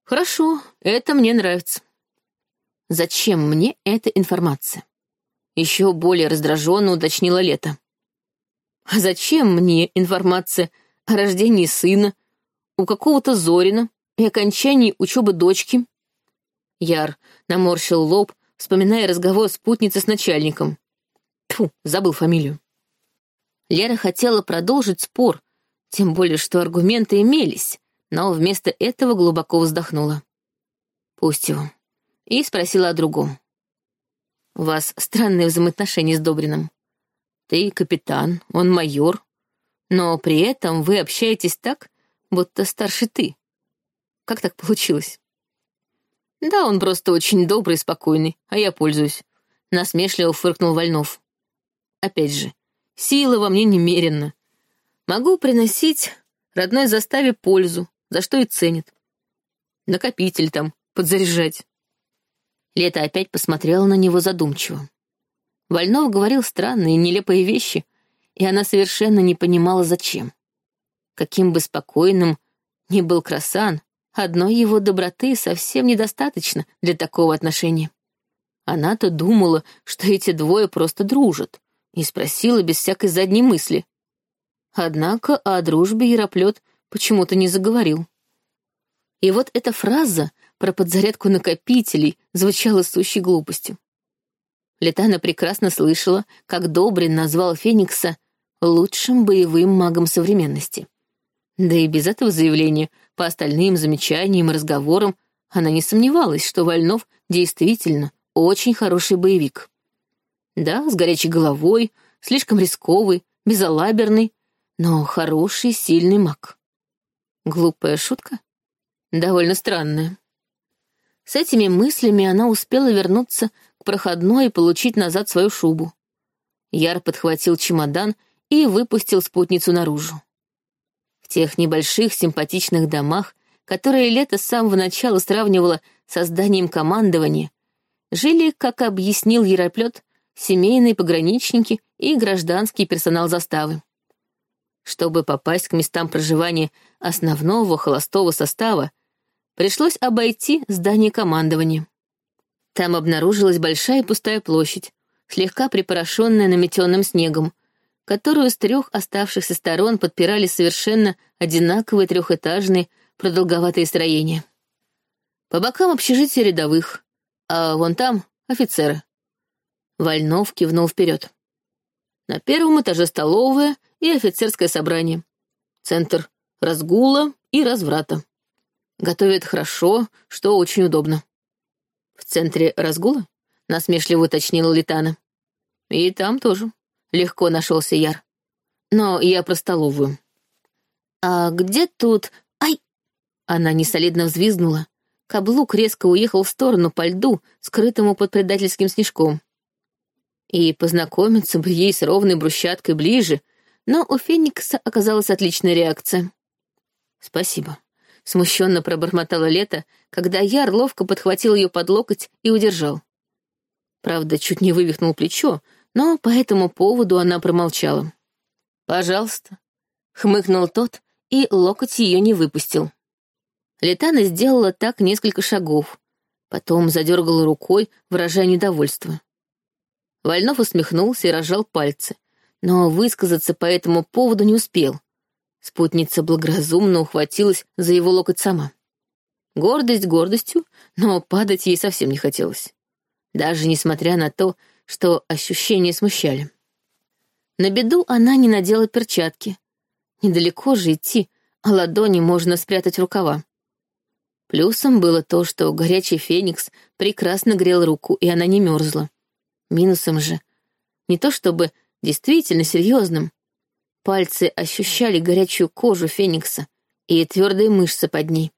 «Хорошо, это мне нравится». «Зачем мне эта информация?» Еще более раздраженно уточнила Лето. «А зачем мне информация о рождении сына, у какого-то Зорина и окончании учебы дочки?» Яр наморщил лоб, вспоминая разговор спутницы с начальником. Тьфу, забыл фамилию. Лера хотела продолжить спор, тем более, что аргументы имелись, но вместо этого глубоко вздохнула. Пусть его. И спросила о другом. «У вас странные взаимоотношения с Добриным. Ты капитан, он майор, но при этом вы общаетесь так, будто старше ты. Как так получилось?» «Да, он просто очень добрый и спокойный, а я пользуюсь», — насмешливо фыркнул Вольнов. «Опять же, сила во мне немерена. Могу приносить родной заставе пользу, за что и ценит. Накопитель там, подзаряжать. Лето опять посмотрела на него задумчиво. Вольнов говорил странные, нелепые вещи, и она совершенно не понимала, зачем. Каким бы спокойным ни был Красан, одной его доброты совсем недостаточно для такого отношения. Она-то думала, что эти двое просто дружат, и спросила без всякой задней мысли. Однако о дружбе Яроплет почему-то не заговорил. И вот эта фраза про подзарядку накопителей звучала сущей глупостью. Летана прекрасно слышала, как Добрин назвал Феникса лучшим боевым магом современности. Да и без этого заявления, по остальным замечаниям и разговорам, она не сомневалась, что Вольнов действительно очень хороший боевик. Да, с горячей головой, слишком рисковый, безалаберный, но хороший, сильный маг. Глупая шутка? Довольно странная. С этими мыслями она успела вернуться к проходной и получить назад свою шубу. Яр подхватил чемодан и выпустил спутницу наружу. В тех небольших симпатичных домах, которые лето с самого начала сравнивало с зданием командования, жили, как объяснил Яроплет, семейные пограничники и гражданский персонал заставы. Чтобы попасть к местам проживания основного холостого состава, пришлось обойти здание командования. Там обнаружилась большая пустая площадь, слегка припорошенная наметенным снегом, которую с трех оставшихся сторон подпирали совершенно одинаковые трехэтажные продолговатые строения. По бокам общежития рядовых, а вон там — офицеры. Вольнов кивнул вперед. На первом этаже столовая и офицерское собрание. Центр разгула и разврата. Готовят хорошо, что очень удобно. В центре разгула? Насмешливо уточнила Литана. И там тоже. Легко нашелся Яр. Но я про столовую. А где тут... Ай! Она несолидно взвизгнула. Каблук резко уехал в сторону по льду, скрытому под предательским снежком. И познакомиться бы ей с ровной брусчаткой ближе, но у Феникса оказалась отличная реакция. «Спасибо», — смущенно пробормотала Лето, когда Яр ловко подхватил ее под локоть и удержал. Правда, чуть не вывихнул плечо, но по этому поводу она промолчала. «Пожалуйста», — хмыкнул тот, и локоть ее не выпустил. Летана сделала так несколько шагов, потом задергала рукой, выражая недовольство. Вольнов усмехнулся и разжал пальцы, но высказаться по этому поводу не успел. Спутница благоразумно ухватилась за его локоть сама. Гордость гордостью, но падать ей совсем не хотелось. Даже несмотря на то, что ощущения смущали. На беду она не надела перчатки. Недалеко же идти, а ладони можно спрятать в рукава. Плюсом было то, что горячий феникс прекрасно грел руку, и она не мерзла. Минусом же не то чтобы действительно серьезным. Пальцы ощущали горячую кожу феникса и твердые мышцы под ней.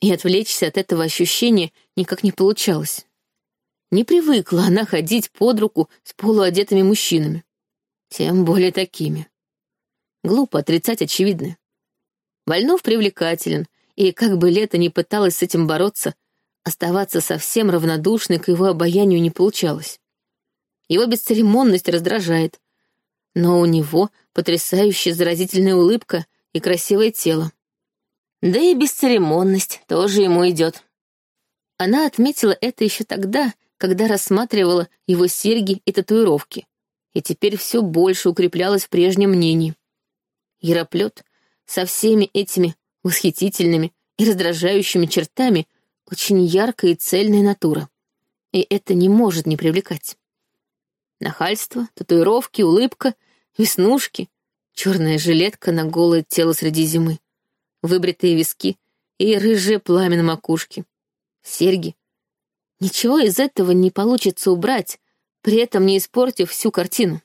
И отвлечься от этого ощущения никак не получалось. Не привыкла она ходить под руку с полуодетыми мужчинами. Тем более такими. Глупо отрицать очевидное. Вольнов привлекателен, и как бы Лето ни пыталась с этим бороться, оставаться совсем равнодушной к его обаянию не получалось. Его бесцеремонность раздражает, но у него потрясающая заразительная улыбка и красивое тело. Да и бесцеремонность тоже ему идет. Она отметила это еще тогда, когда рассматривала его серьги и татуировки и теперь все больше укреплялась в прежнем мнении. Яроплет со всеми этими восхитительными и раздражающими чертами очень яркая и цельная натура. И это не может не привлекать. Нахальство, татуировки, улыбка, веснушки, черная жилетка на голое тело среди зимы, выбритые виски и рыжее пламя на макушке, серьги. Ничего из этого не получится убрать, при этом не испортив всю картину.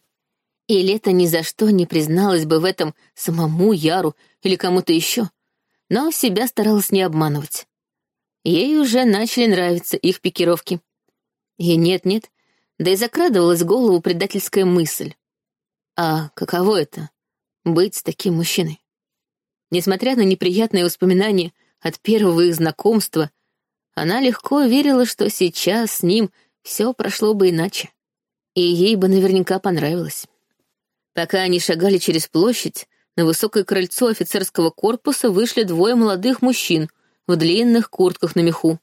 И Лето ни за что не призналась бы в этом самому Яру или кому-то еще, но себя старалась не обманывать. Ей уже начали нравиться их пикировки. И нет-нет, да и закрадывалась в голову предательская мысль. А каково это — быть с таким мужчиной? Несмотря на неприятные воспоминания от первого их знакомства, она легко верила, что сейчас с ним все прошло бы иначе и ей бы наверняка понравилось. Пока они шагали через площадь, на высокое крыльцо офицерского корпуса вышли двое молодых мужчин в длинных куртках на меху.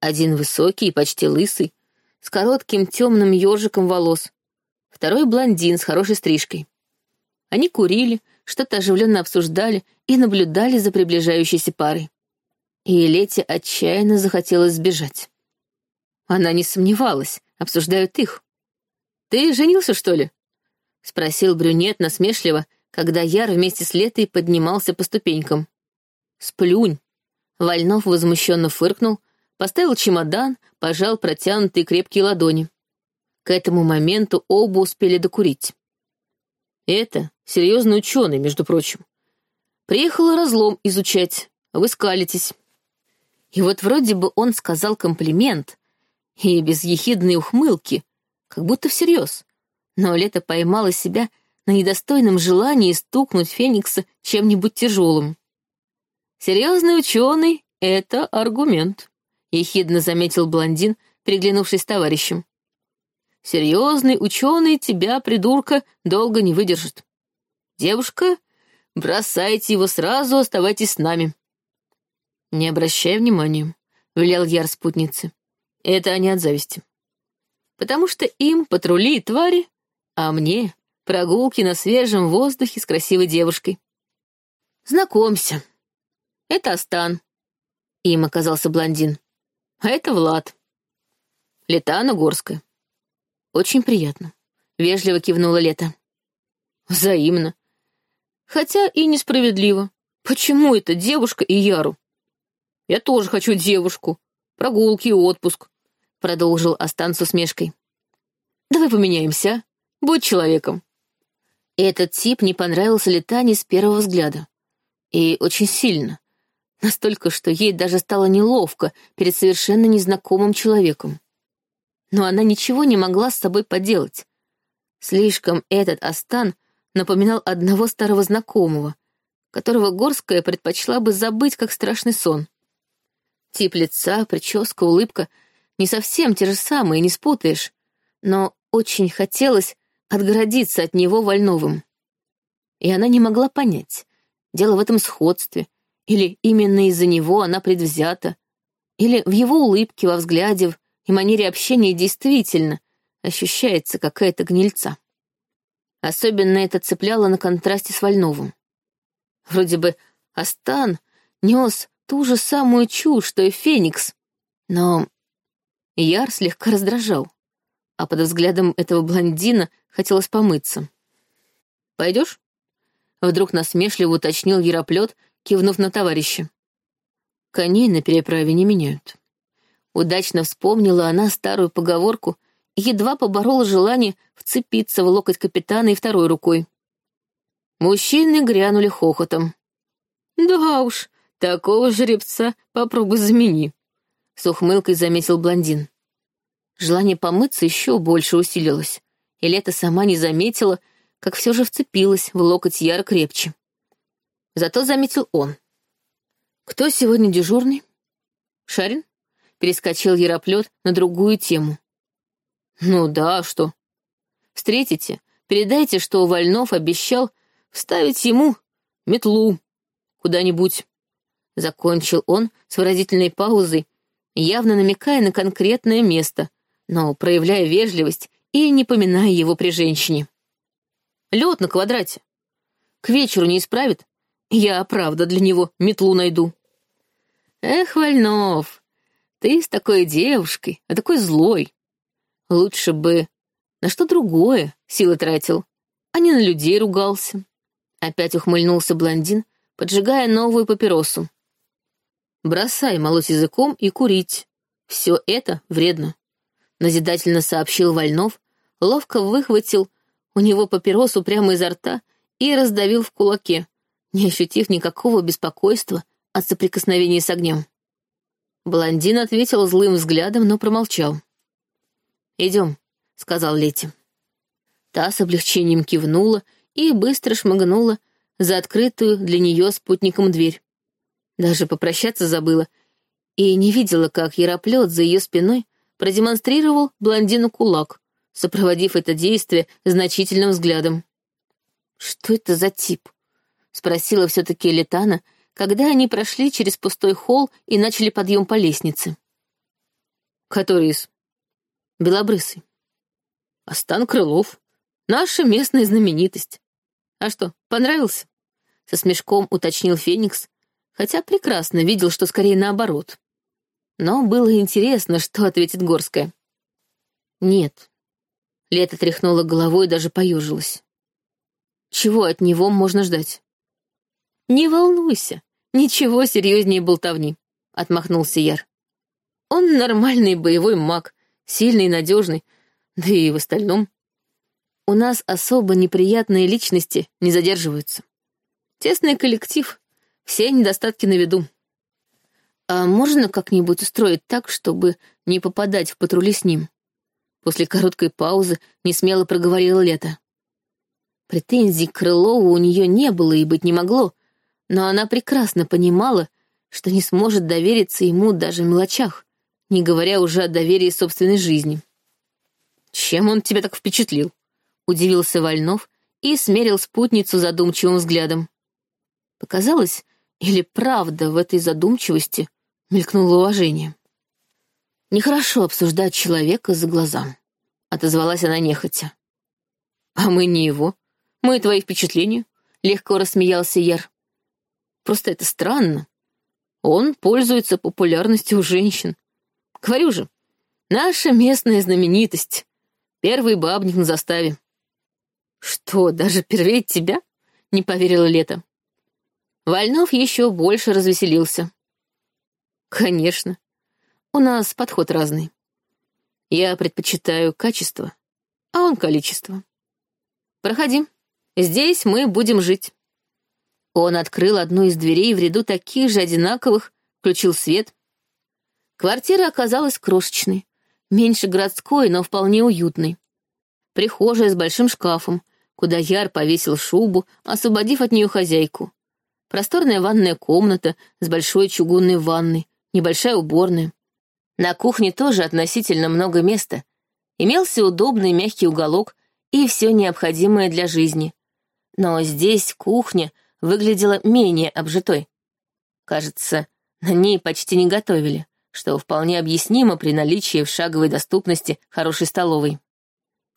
Один высокий и почти лысый, с коротким темным ежиком волос, второй блондин с хорошей стрижкой. Они курили, что-то оживленно обсуждали и наблюдали за приближающейся парой. И Лете отчаянно захотелось сбежать. Она не сомневалась, обсуждают их. «Ты женился, что ли?» — спросил брюнет насмешливо, когда Яр вместе с Летой поднимался по ступенькам. «Сплюнь!» Вольнов возмущенно фыркнул, поставил чемодан, пожал протянутые крепкие ладони. К этому моменту оба успели докурить. Это серьезный ученый, между прочим. Приехал разлом изучать, вы скалитесь. И вот вроде бы он сказал комплимент, и без ехидной ухмылки, как будто всерьез. Но Лето поймала себя на недостойном желании стукнуть Феникса чем-нибудь тяжелым. «Серьезный ученый — это аргумент», — ехидно заметил блондин, приглянувшись товарищем. «Серьезный ученый тебя, придурка, долго не выдержит. Девушка, бросайте его сразу, оставайтесь с нами». «Не обращай внимания», — велел Яр спутнице. «Это они от зависти» потому что им патрули и твари, а мне прогулки на свежем воздухе с красивой девушкой. Знакомься. Это Астан. Им оказался блондин. А это Влад. Летана Горская. Очень приятно. Вежливо кивнула Лета. Взаимно. Хотя и несправедливо. Почему это девушка и Яру? Я тоже хочу девушку. Прогулки и отпуск продолжил Астан с усмешкой. «Давай поменяемся, а? Будь человеком». Этот тип не понравился Летане с первого взгляда. И очень сильно. Настолько, что ей даже стало неловко перед совершенно незнакомым человеком. Но она ничего не могла с собой поделать. Слишком этот Астан напоминал одного старого знакомого, которого Горская предпочла бы забыть, как страшный сон. Тип лица, прическа, улыбка — не совсем те же самые, не спутаешь, но очень хотелось отгородиться от него Вольновым. И она не могла понять, дело в этом сходстве, или именно из-за него она предвзята, или в его улыбке, во взгляде и манере общения действительно ощущается какая-то гнильца. Особенно это цепляло на контрасте с Вольновым. Вроде бы Астан нес ту же самую чушь, что и Феникс. Но Яр слегка раздражал, а под взглядом этого блондина хотелось помыться. «Пойдешь?» Вдруг насмешливо уточнил Яроплет, кивнув на товарища. Коней на переправе не меняют. Удачно вспомнила она старую поговорку и едва поборола желание вцепиться в локоть капитана и второй рукой. Мужчины грянули хохотом. «Да уж, такого жеребца попробуй замени», — с ухмылкой заметил блондин. Желание помыться еще больше усилилось, и Лето сама не заметила, как все же вцепилась в локоть Яра крепче. Зато заметил он. «Кто сегодня дежурный?» «Шарин?» — перескочил Яроплет на другую тему. «Ну да, что?» «Встретите, передайте, что Вольнов обещал вставить ему метлу куда-нибудь». Закончил он с выразительной паузой, явно намекая на конкретное место, но проявляя вежливость и не поминая его при женщине. Лед на квадрате. К вечеру не исправит. Я, правда, для него метлу найду. Эх, Вольнов, ты с такой девушкой, а такой злой. Лучше бы на что другое силы тратил, а не на людей ругался. Опять ухмыльнулся блондин, поджигая новую папиросу. Бросай молоть языком и курить. Все это вредно. Назидательно сообщил Вольнов, ловко выхватил у него папиросу прямо изо рта и раздавил в кулаке, не ощутив никакого беспокойства от соприкосновения с огнем. Блондин ответил злым взглядом, но промолчал. «Идем», — сказал Лети. Та с облегчением кивнула и быстро шмыгнула за открытую для нее спутником дверь. Даже попрощаться забыла и не видела, как Яроплет за ее спиной продемонстрировал блондину кулак, сопроводив это действие значительным взглядом. «Что это за тип?» — спросила все-таки Летана, когда они прошли через пустой холл и начали подъем по лестнице. «Который из?» «Белобрысый». «Астан Крылов. Наша местная знаменитость. А что, понравился?» Со смешком уточнил Феникс, хотя прекрасно видел, что скорее наоборот. Но было интересно, что ответит Горская. «Нет, Лето тряхнула головой и даже поежилась. Чего от него можно ждать? «Не волнуйся, ничего серьезнее болтовни», — отмахнулся Яр. «Он нормальный боевой маг, сильный и надежный, да и в остальном. У нас особо неприятные личности не задерживаются. Тесный коллектив, все недостатки на виду. А можно как-нибудь устроить так, чтобы не попадать в патрули с ним?» После короткой паузы несмело проговорила Лето. Претензий к Крылову у нее не было и быть не могло, но она прекрасно понимала, что не сможет довериться ему даже в мелочах, не говоря уже о доверии собственной жизни. «Чем он тебя так впечатлил?» — удивился Вольнов и смерил спутницу задумчивым взглядом. Показалось, или правда в этой задумчивости мелькнуло уважение. Нехорошо обсуждать человека за глаза, отозвалась она нехотя. А мы не его. Мы твои впечатления, легко рассмеялся Яр. Просто это странно. Он пользуется популярностью у женщин. Говорю же, наша местная знаменитость. Первый бабник на заставе. Что, даже первее тебя? Не поверила Лето. Вольнов еще больше развеселился. Конечно. У нас подход разный. Я предпочитаю качество, а он количество. Проходи. Здесь мы будем жить. Он открыл одну из дверей в ряду таких же одинаковых, включил свет. Квартира оказалась крошечной, меньше городской, но вполне уютной. Прихожая с большим шкафом, куда Яр повесил шубу, освободив от нее хозяйку. Просторная ванная комната с большой чугунной ванной, небольшая уборная. На кухне тоже относительно много места. Имелся удобный мягкий уголок и все необходимое для жизни. Но здесь кухня выглядела менее обжитой. Кажется, на ней почти не готовили, что вполне объяснимо при наличии в шаговой доступности хорошей столовой.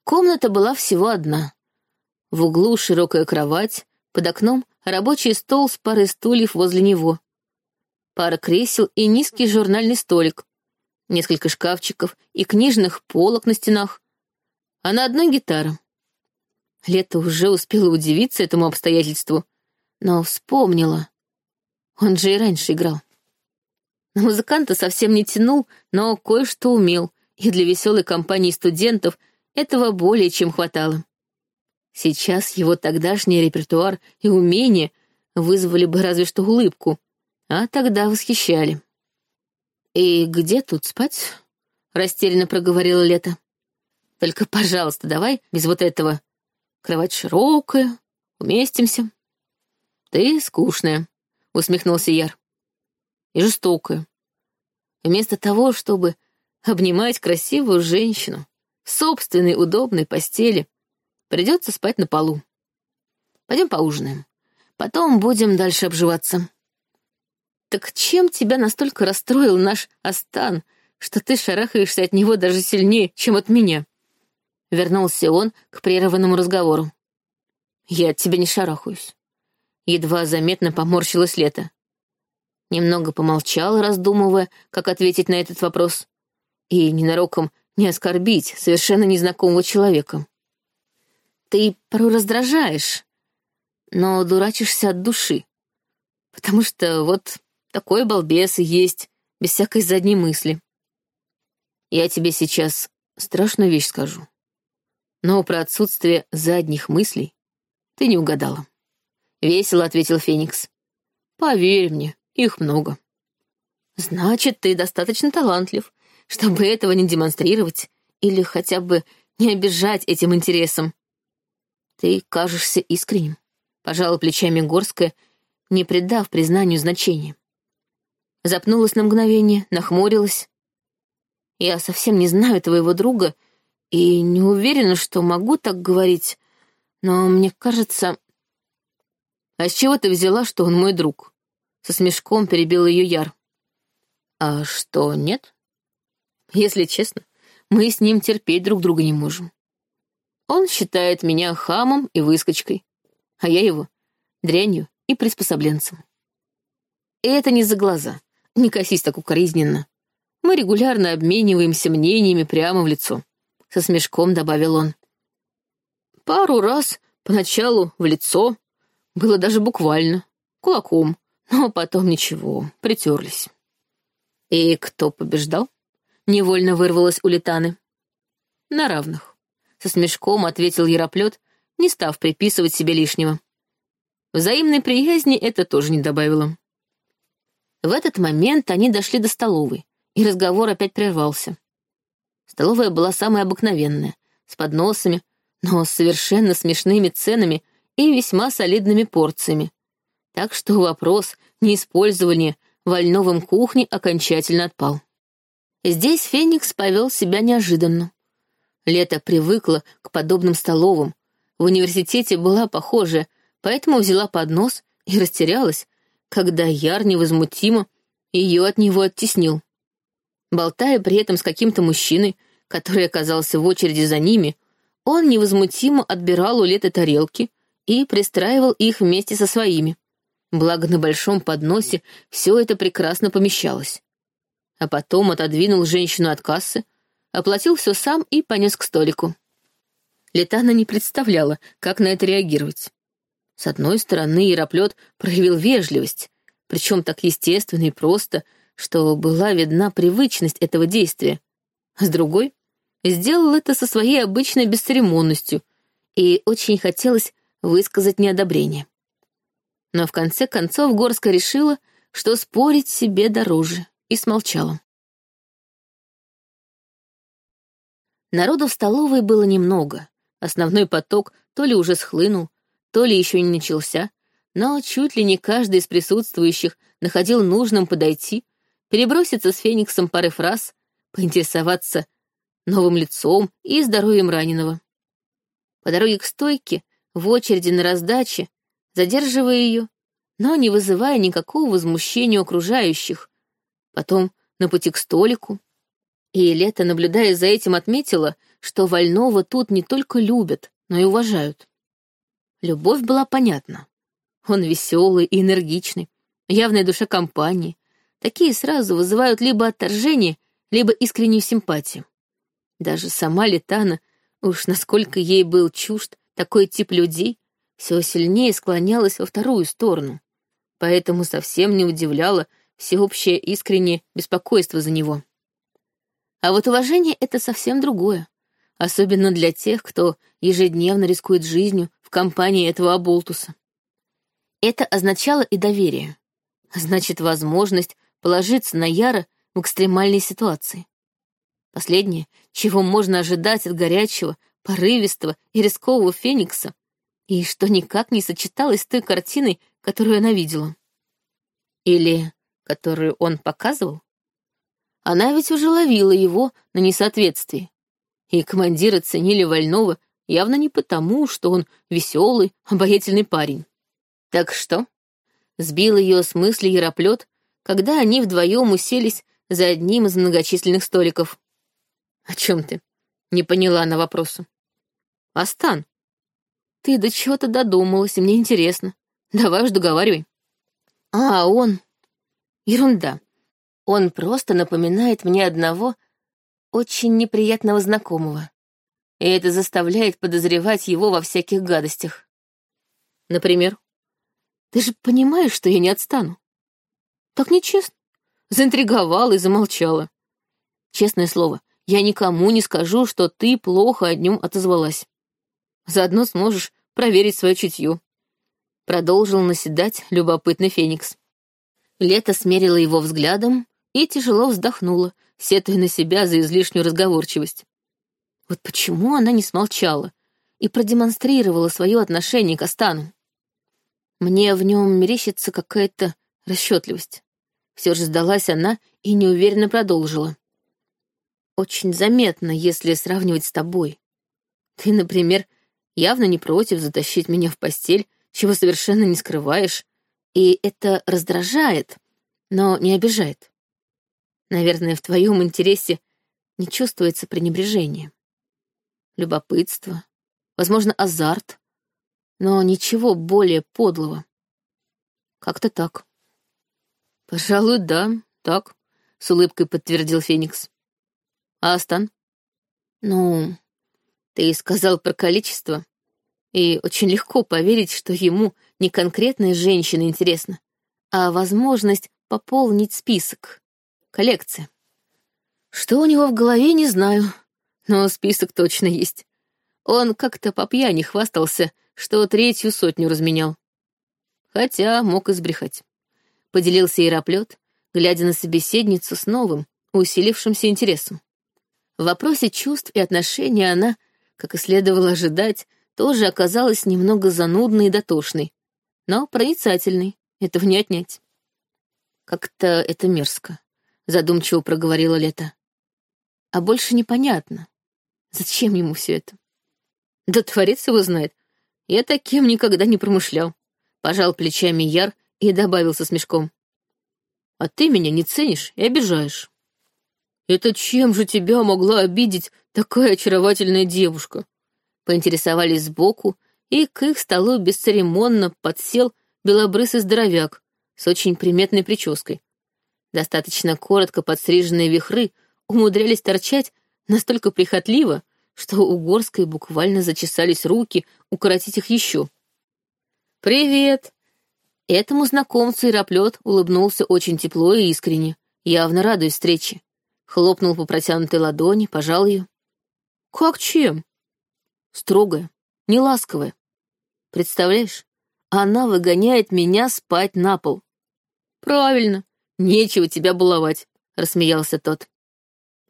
Комната была всего одна. В углу широкая кровать, под окном рабочий стол с парой стульев возле него, пара кресел и низкий журнальный столик, несколько шкафчиков и книжных полок на стенах, а на одной гитара. Лето уже успела удивиться этому обстоятельству, но вспомнила. Он же и раньше играл. На музыканта совсем не тянул, но кое-что умел, и для веселой компании студентов этого более чем хватало. Сейчас его тогдашний репертуар и умения вызвали бы разве что улыбку, а тогда восхищали. «И где тут спать?» — растерянно проговорила Лето. «Только, пожалуйста, давай без вот этого. Кровать широкая, уместимся». «Ты скучная», — усмехнулся Яр. «И жестокая. Вместо того, чтобы обнимать красивую женщину в собственной удобной постели, придется спать на полу. Пойдем поужинаем. Потом будем дальше обживаться». «Так чем тебя настолько расстроил наш Астан, что ты шарахаешься от него даже сильнее, чем от меня?» Вернулся он к прерванному разговору. «Я от тебя не шарахаюсь». Едва заметно поморщилась Лето. Немного помолчала, раздумывая, как ответить на этот вопрос. И ненароком не оскорбить совершенно незнакомого человека. «Ты порой раздражаешь, но дурачишься от души. Потому что вот такой балбес и есть, без всякой задней мысли. Я тебе сейчас страшную вещь скажу. Но про отсутствие задних мыслей ты не угадала. Весело ответил Феникс. Поверь мне, их много. Значит, ты достаточно талантлив, чтобы этого не демонстрировать или хотя бы не обижать этим интересом. Ты кажешься искренним, пожала плечами Горская, не придав признанию значения запнулась на мгновение, нахмурилась. Я совсем не знаю твоего друга и не уверена, что могу так говорить, но мне кажется... А с чего ты взяла, что он мой друг? Со смешком перебил ее Яр. А что, нет? Если честно, мы с ним терпеть друг друга не можем. Он считает меня хамом и выскочкой, а я его дрянью и приспособленцем. И это не за глаза. Не косись так укоризненно. Мы регулярно обмениваемся мнениями прямо в лицо. Со смешком добавил он. Пару раз поначалу в лицо, было даже буквально, кулаком, но потом ничего, притерлись. И кто побеждал? Невольно вырвалось у Литаны. На равных. Со смешком ответил Яроплет, не став приписывать себе лишнего. Взаимной приязни это тоже не добавило. В этот момент они дошли до столовой, и разговор опять прервался. Столовая была самая обыкновенная, с подносами, но с совершенно смешными ценами и весьма солидными порциями. Так что вопрос неиспользования вольновым кухни окончательно отпал. Здесь Феникс повел себя неожиданно. Лето привыкла к подобным столовым. В университете была похожая, поэтому взяла поднос и растерялась, когда Яр невозмутимо ее от него оттеснил. Болтая при этом с каким-то мужчиной, который оказался в очереди за ними, он невозмутимо отбирал у Леты тарелки и пристраивал их вместе со своими. Благо на большом подносе все это прекрасно помещалось. А потом отодвинул женщину от кассы, оплатил все сам и понес к столику. Летана не представляла, как на это реагировать. С одной стороны, Яроплет проявил вежливость, причем так естественно и просто, что была видна привычность этого действия. А с другой, сделал это со своей обычной бесцеремонностью, и очень хотелось высказать неодобрение. Но в конце концов Горска решила, что спорить себе дороже, и смолчала. Народу в столовой было немного. Основной поток то ли уже схлынул, то ли еще не начался, но чуть ли не каждый из присутствующих находил нужным подойти, переброситься с Фениксом пары фраз, поинтересоваться новым лицом и здоровьем раненого. По дороге к стойке, в очереди на раздаче, задерживая ее, но не вызывая никакого возмущения окружающих. Потом на пути к столику. И Лето, наблюдая за этим, отметила, что Вольного тут не только любят, но и уважают. Любовь была понятна. Он веселый и энергичный, явная душа компании. Такие сразу вызывают либо отторжение, либо искреннюю симпатию. Даже сама Летана, уж насколько ей был чужд такой тип людей, все сильнее склонялась во вторую сторону. Поэтому совсем не удивляло всеобщее искреннее беспокойство за него. А вот уважение — это совсем другое, особенно для тех, кто ежедневно рискует жизнью в компании этого оболтуса. Это означало и доверие, значит, возможность положиться на Яра в экстремальной ситуации. Последнее, чего можно ожидать от горячего, порывистого и рискового Феникса, и что никак не сочеталось с той картиной, которую она видела. Или которую он показывал? Она ведь уже ловила его на несоответствие. И командиры ценили Вольного явно не потому, что он веселый, обаятельный парень. Так что? Сбил ее с мысли Яроплет, когда они вдвоем уселись за одним из многочисленных столиков. «О чем ты?» — не поняла она вопросу. «Астан, ты до чего-то додумалась, и мне интересно. Давай уж договаривай». «А, он...» «Ерунда. Он просто напоминает мне одного очень неприятного знакомого. И это заставляет подозревать его во всяких гадостях. Например, ты же понимаешь, что я не отстану. Так нечестно. Заинтриговала и замолчала. Честное слово, я никому не скажу, что ты плохо о нем отозвалась. Заодно сможешь проверить свое чутье. Продолжил наседать любопытный Феникс. Лето смерила его взглядом и тяжело вздохнула, сетуя на себя за излишнюю разговорчивость. Вот почему она не смолчала и продемонстрировала свое отношение к Астану? Мне в нем мерещится какая-то расчетливость. Все же сдалась она и неуверенно продолжила. Очень заметно, если сравнивать с тобой. Ты, например, явно не против затащить меня в постель, чего совершенно не скрываешь, и это раздражает, но не обижает. Наверное, в твоем интересе не чувствуется пренебрежение. Любопытство, возможно, азарт, но ничего более подлого. Как-то так. Пожалуй, да, так, с улыбкой подтвердил Феникс. А Астан? Ну, ты сказал про количество, и очень легко поверить, что ему не конкретная женщина интересна, а возможность пополнить список коллекция. Что у него в голове, не знаю, но список точно есть. Он как-то по пьяни хвастался, что третью сотню разменял. Хотя мог избрехать. Поделился Яроплет, глядя на собеседницу с новым, усилившимся интересом. В вопросе чувств и отношений она, как и следовало ожидать, тоже оказалась немного занудной и дотошной, но проницательной, этого не отнять. Как-то это мерзко задумчиво проговорила Лето. А больше непонятно, зачем ему все это. Да творец его знает. Я таким никогда не промышлял. Пожал плечами Яр и добавил со смешком. А ты меня не ценишь и обижаешь. Это чем же тебя могла обидеть такая очаровательная девушка? Поинтересовались сбоку, и к их столу бесцеремонно подсел белобрысый здоровяк с очень приметной прической, Достаточно коротко подстриженные вихры умудрялись торчать настолько прихотливо, что у Горской буквально зачесались руки укоротить их еще. «Привет!» Этому знакомцу Ироплет улыбнулся очень тепло и искренне, явно радуясь встрече. Хлопнул по протянутой ладони, пожал ее. «Как чем?» «Строгая, неласковая. Представляешь, она выгоняет меня спать на пол». «Правильно. «Нечего тебя баловать», — рассмеялся тот.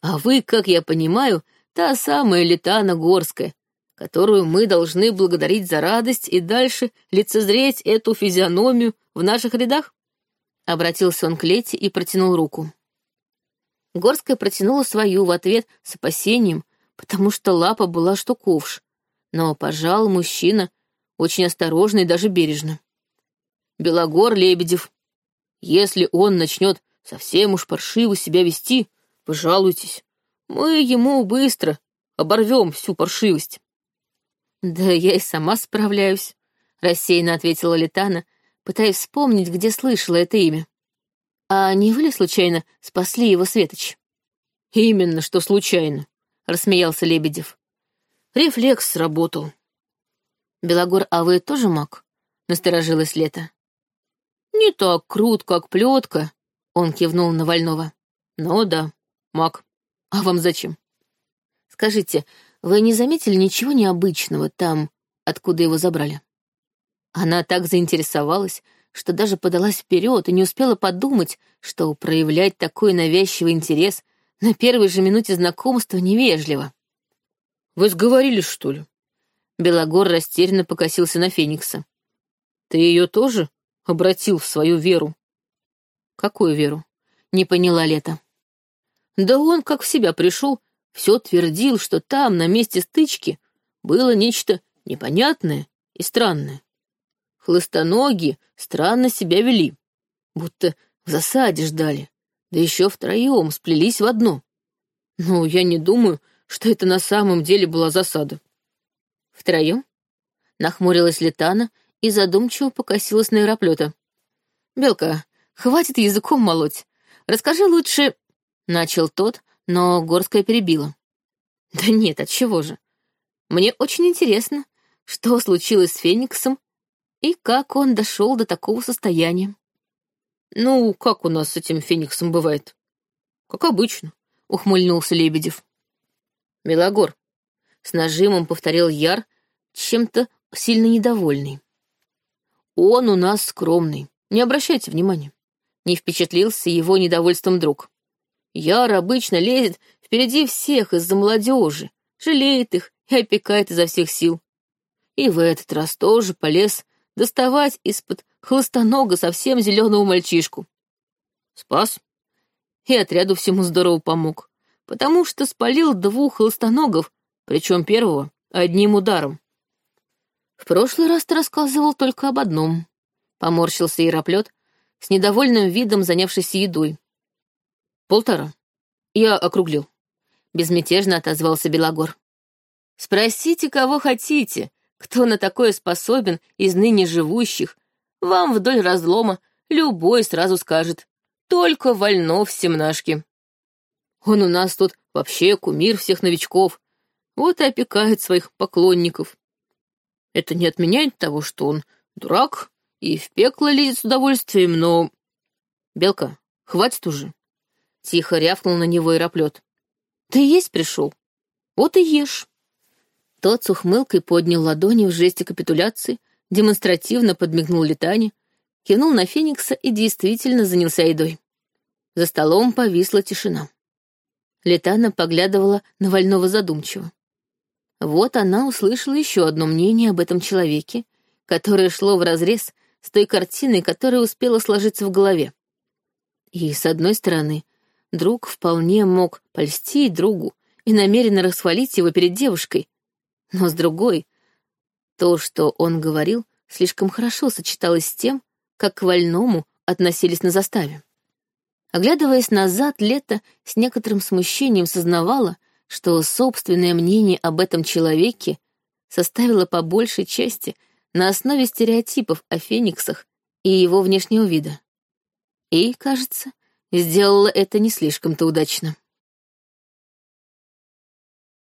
«А вы, как я понимаю, та самая Летана Горская, которую мы должны благодарить за радость и дальше лицезреть эту физиономию в наших рядах?» Обратился он к Лете и протянул руку. Горская протянула свою в ответ с опасением, потому что лапа была что ковш, но пожал мужчина очень осторожно и даже бережно. «Белогор Лебедев, если он начнет совсем уж паршиво себя вести, пожалуйтесь. Мы ему быстро оборвем всю паршивость. Да я и сама справляюсь, рассеянно ответила Летана, пытаясь вспомнить, где слышала это имя. «А не вы ли, случайно, спасли его Светоч?» «Именно, что случайно», — рассмеялся Лебедев. «Рефлекс сработал». «Белогор, а вы тоже маг?» — насторожилась Лето. «Не так крут, как плетка», — он кивнул на Вольного. «Ну да, маг. А вам зачем?» «Скажите, вы не заметили ничего необычного там, откуда его забрали?» Она так заинтересовалась, что даже подалась вперед и не успела подумать, что проявлять такой навязчивый интерес на первой же минуте знакомства невежливо. «Вы сговорились, что ли?» Белогор растерянно покосился на Феникса. «Ты ее тоже обратил в свою веру?» «Какую веру?» — не поняла Лето. «Да он, как в себя пришел, все твердил, что там, на месте стычки, было нечто непонятное и странное. Хлыстоноги странно себя вели, будто в засаде ждали, да еще втроем сплелись в одно. Но я не думаю, что это на самом деле была засада. Втроем? Нахмурилась Летана и задумчиво покосилась на аэроплета. «Белка, хватит языком молоть. Расскажи лучше...» Начал тот, но Горская перебила. «Да нет, от чего же? Мне очень интересно, что случилось с Фениксом и как он дошел до такого состояния. «Ну, как у нас с этим Фениксом бывает?» «Как обычно», — ухмыльнулся Лебедев. «Белогор», — с нажимом повторил Яр, чем-то сильно недовольный. «Он у нас скромный, не обращайте внимания». Не впечатлился его недовольством друг. Яр обычно лезет впереди всех из-за молодежи, жалеет их и опекает изо всех сил. И в этот раз тоже полез доставать из-под хлыстонога совсем зеленого мальчишку. Спас. И отряду всему здорово помог, потому что спалил двух хлыстоногов, причем первого, одним ударом. В прошлый раз ты рассказывал только об одном. Поморщился Яроплет, с недовольным видом занявшийся едой. Полтора. Я округлил. Безмятежно отозвался Белогор. Спросите, кого хотите, кто на такое способен из ныне живущих, вам вдоль разлома любой сразу скажет. Только Вольнов семнашки. Он у нас тут вообще кумир всех новичков. Вот и опекает своих поклонников. Это не отменяет того, что он дурак и в пекло лезет с удовольствием, но... Белка, хватит уже. Тихо рявкнул на него Ироплет. Ты есть пришел? Вот и ешь. Тот с ухмылкой поднял ладони в жесте капитуляции, демонстративно подмигнул Летане, кивнул на Феникса и действительно занялся едой. За столом повисла тишина. Летана поглядывала на Вольного задумчиво. Вот она услышала еще одно мнение об этом человеке, которое шло вразрез с той картиной, которая успела сложиться в голове. И, с одной стороны, друг вполне мог польстить другу и намеренно расхвалить его перед девушкой, но с другой, то, что он говорил, слишком хорошо сочеталось с тем, как к вольному относились на заставе. Оглядываясь назад, Лето с некоторым смущением сознавала, что собственное мнение об этом человеке составило по большей части на основе стереотипов о фениксах и его внешнего вида. И, кажется, сделала это не слишком-то удачно.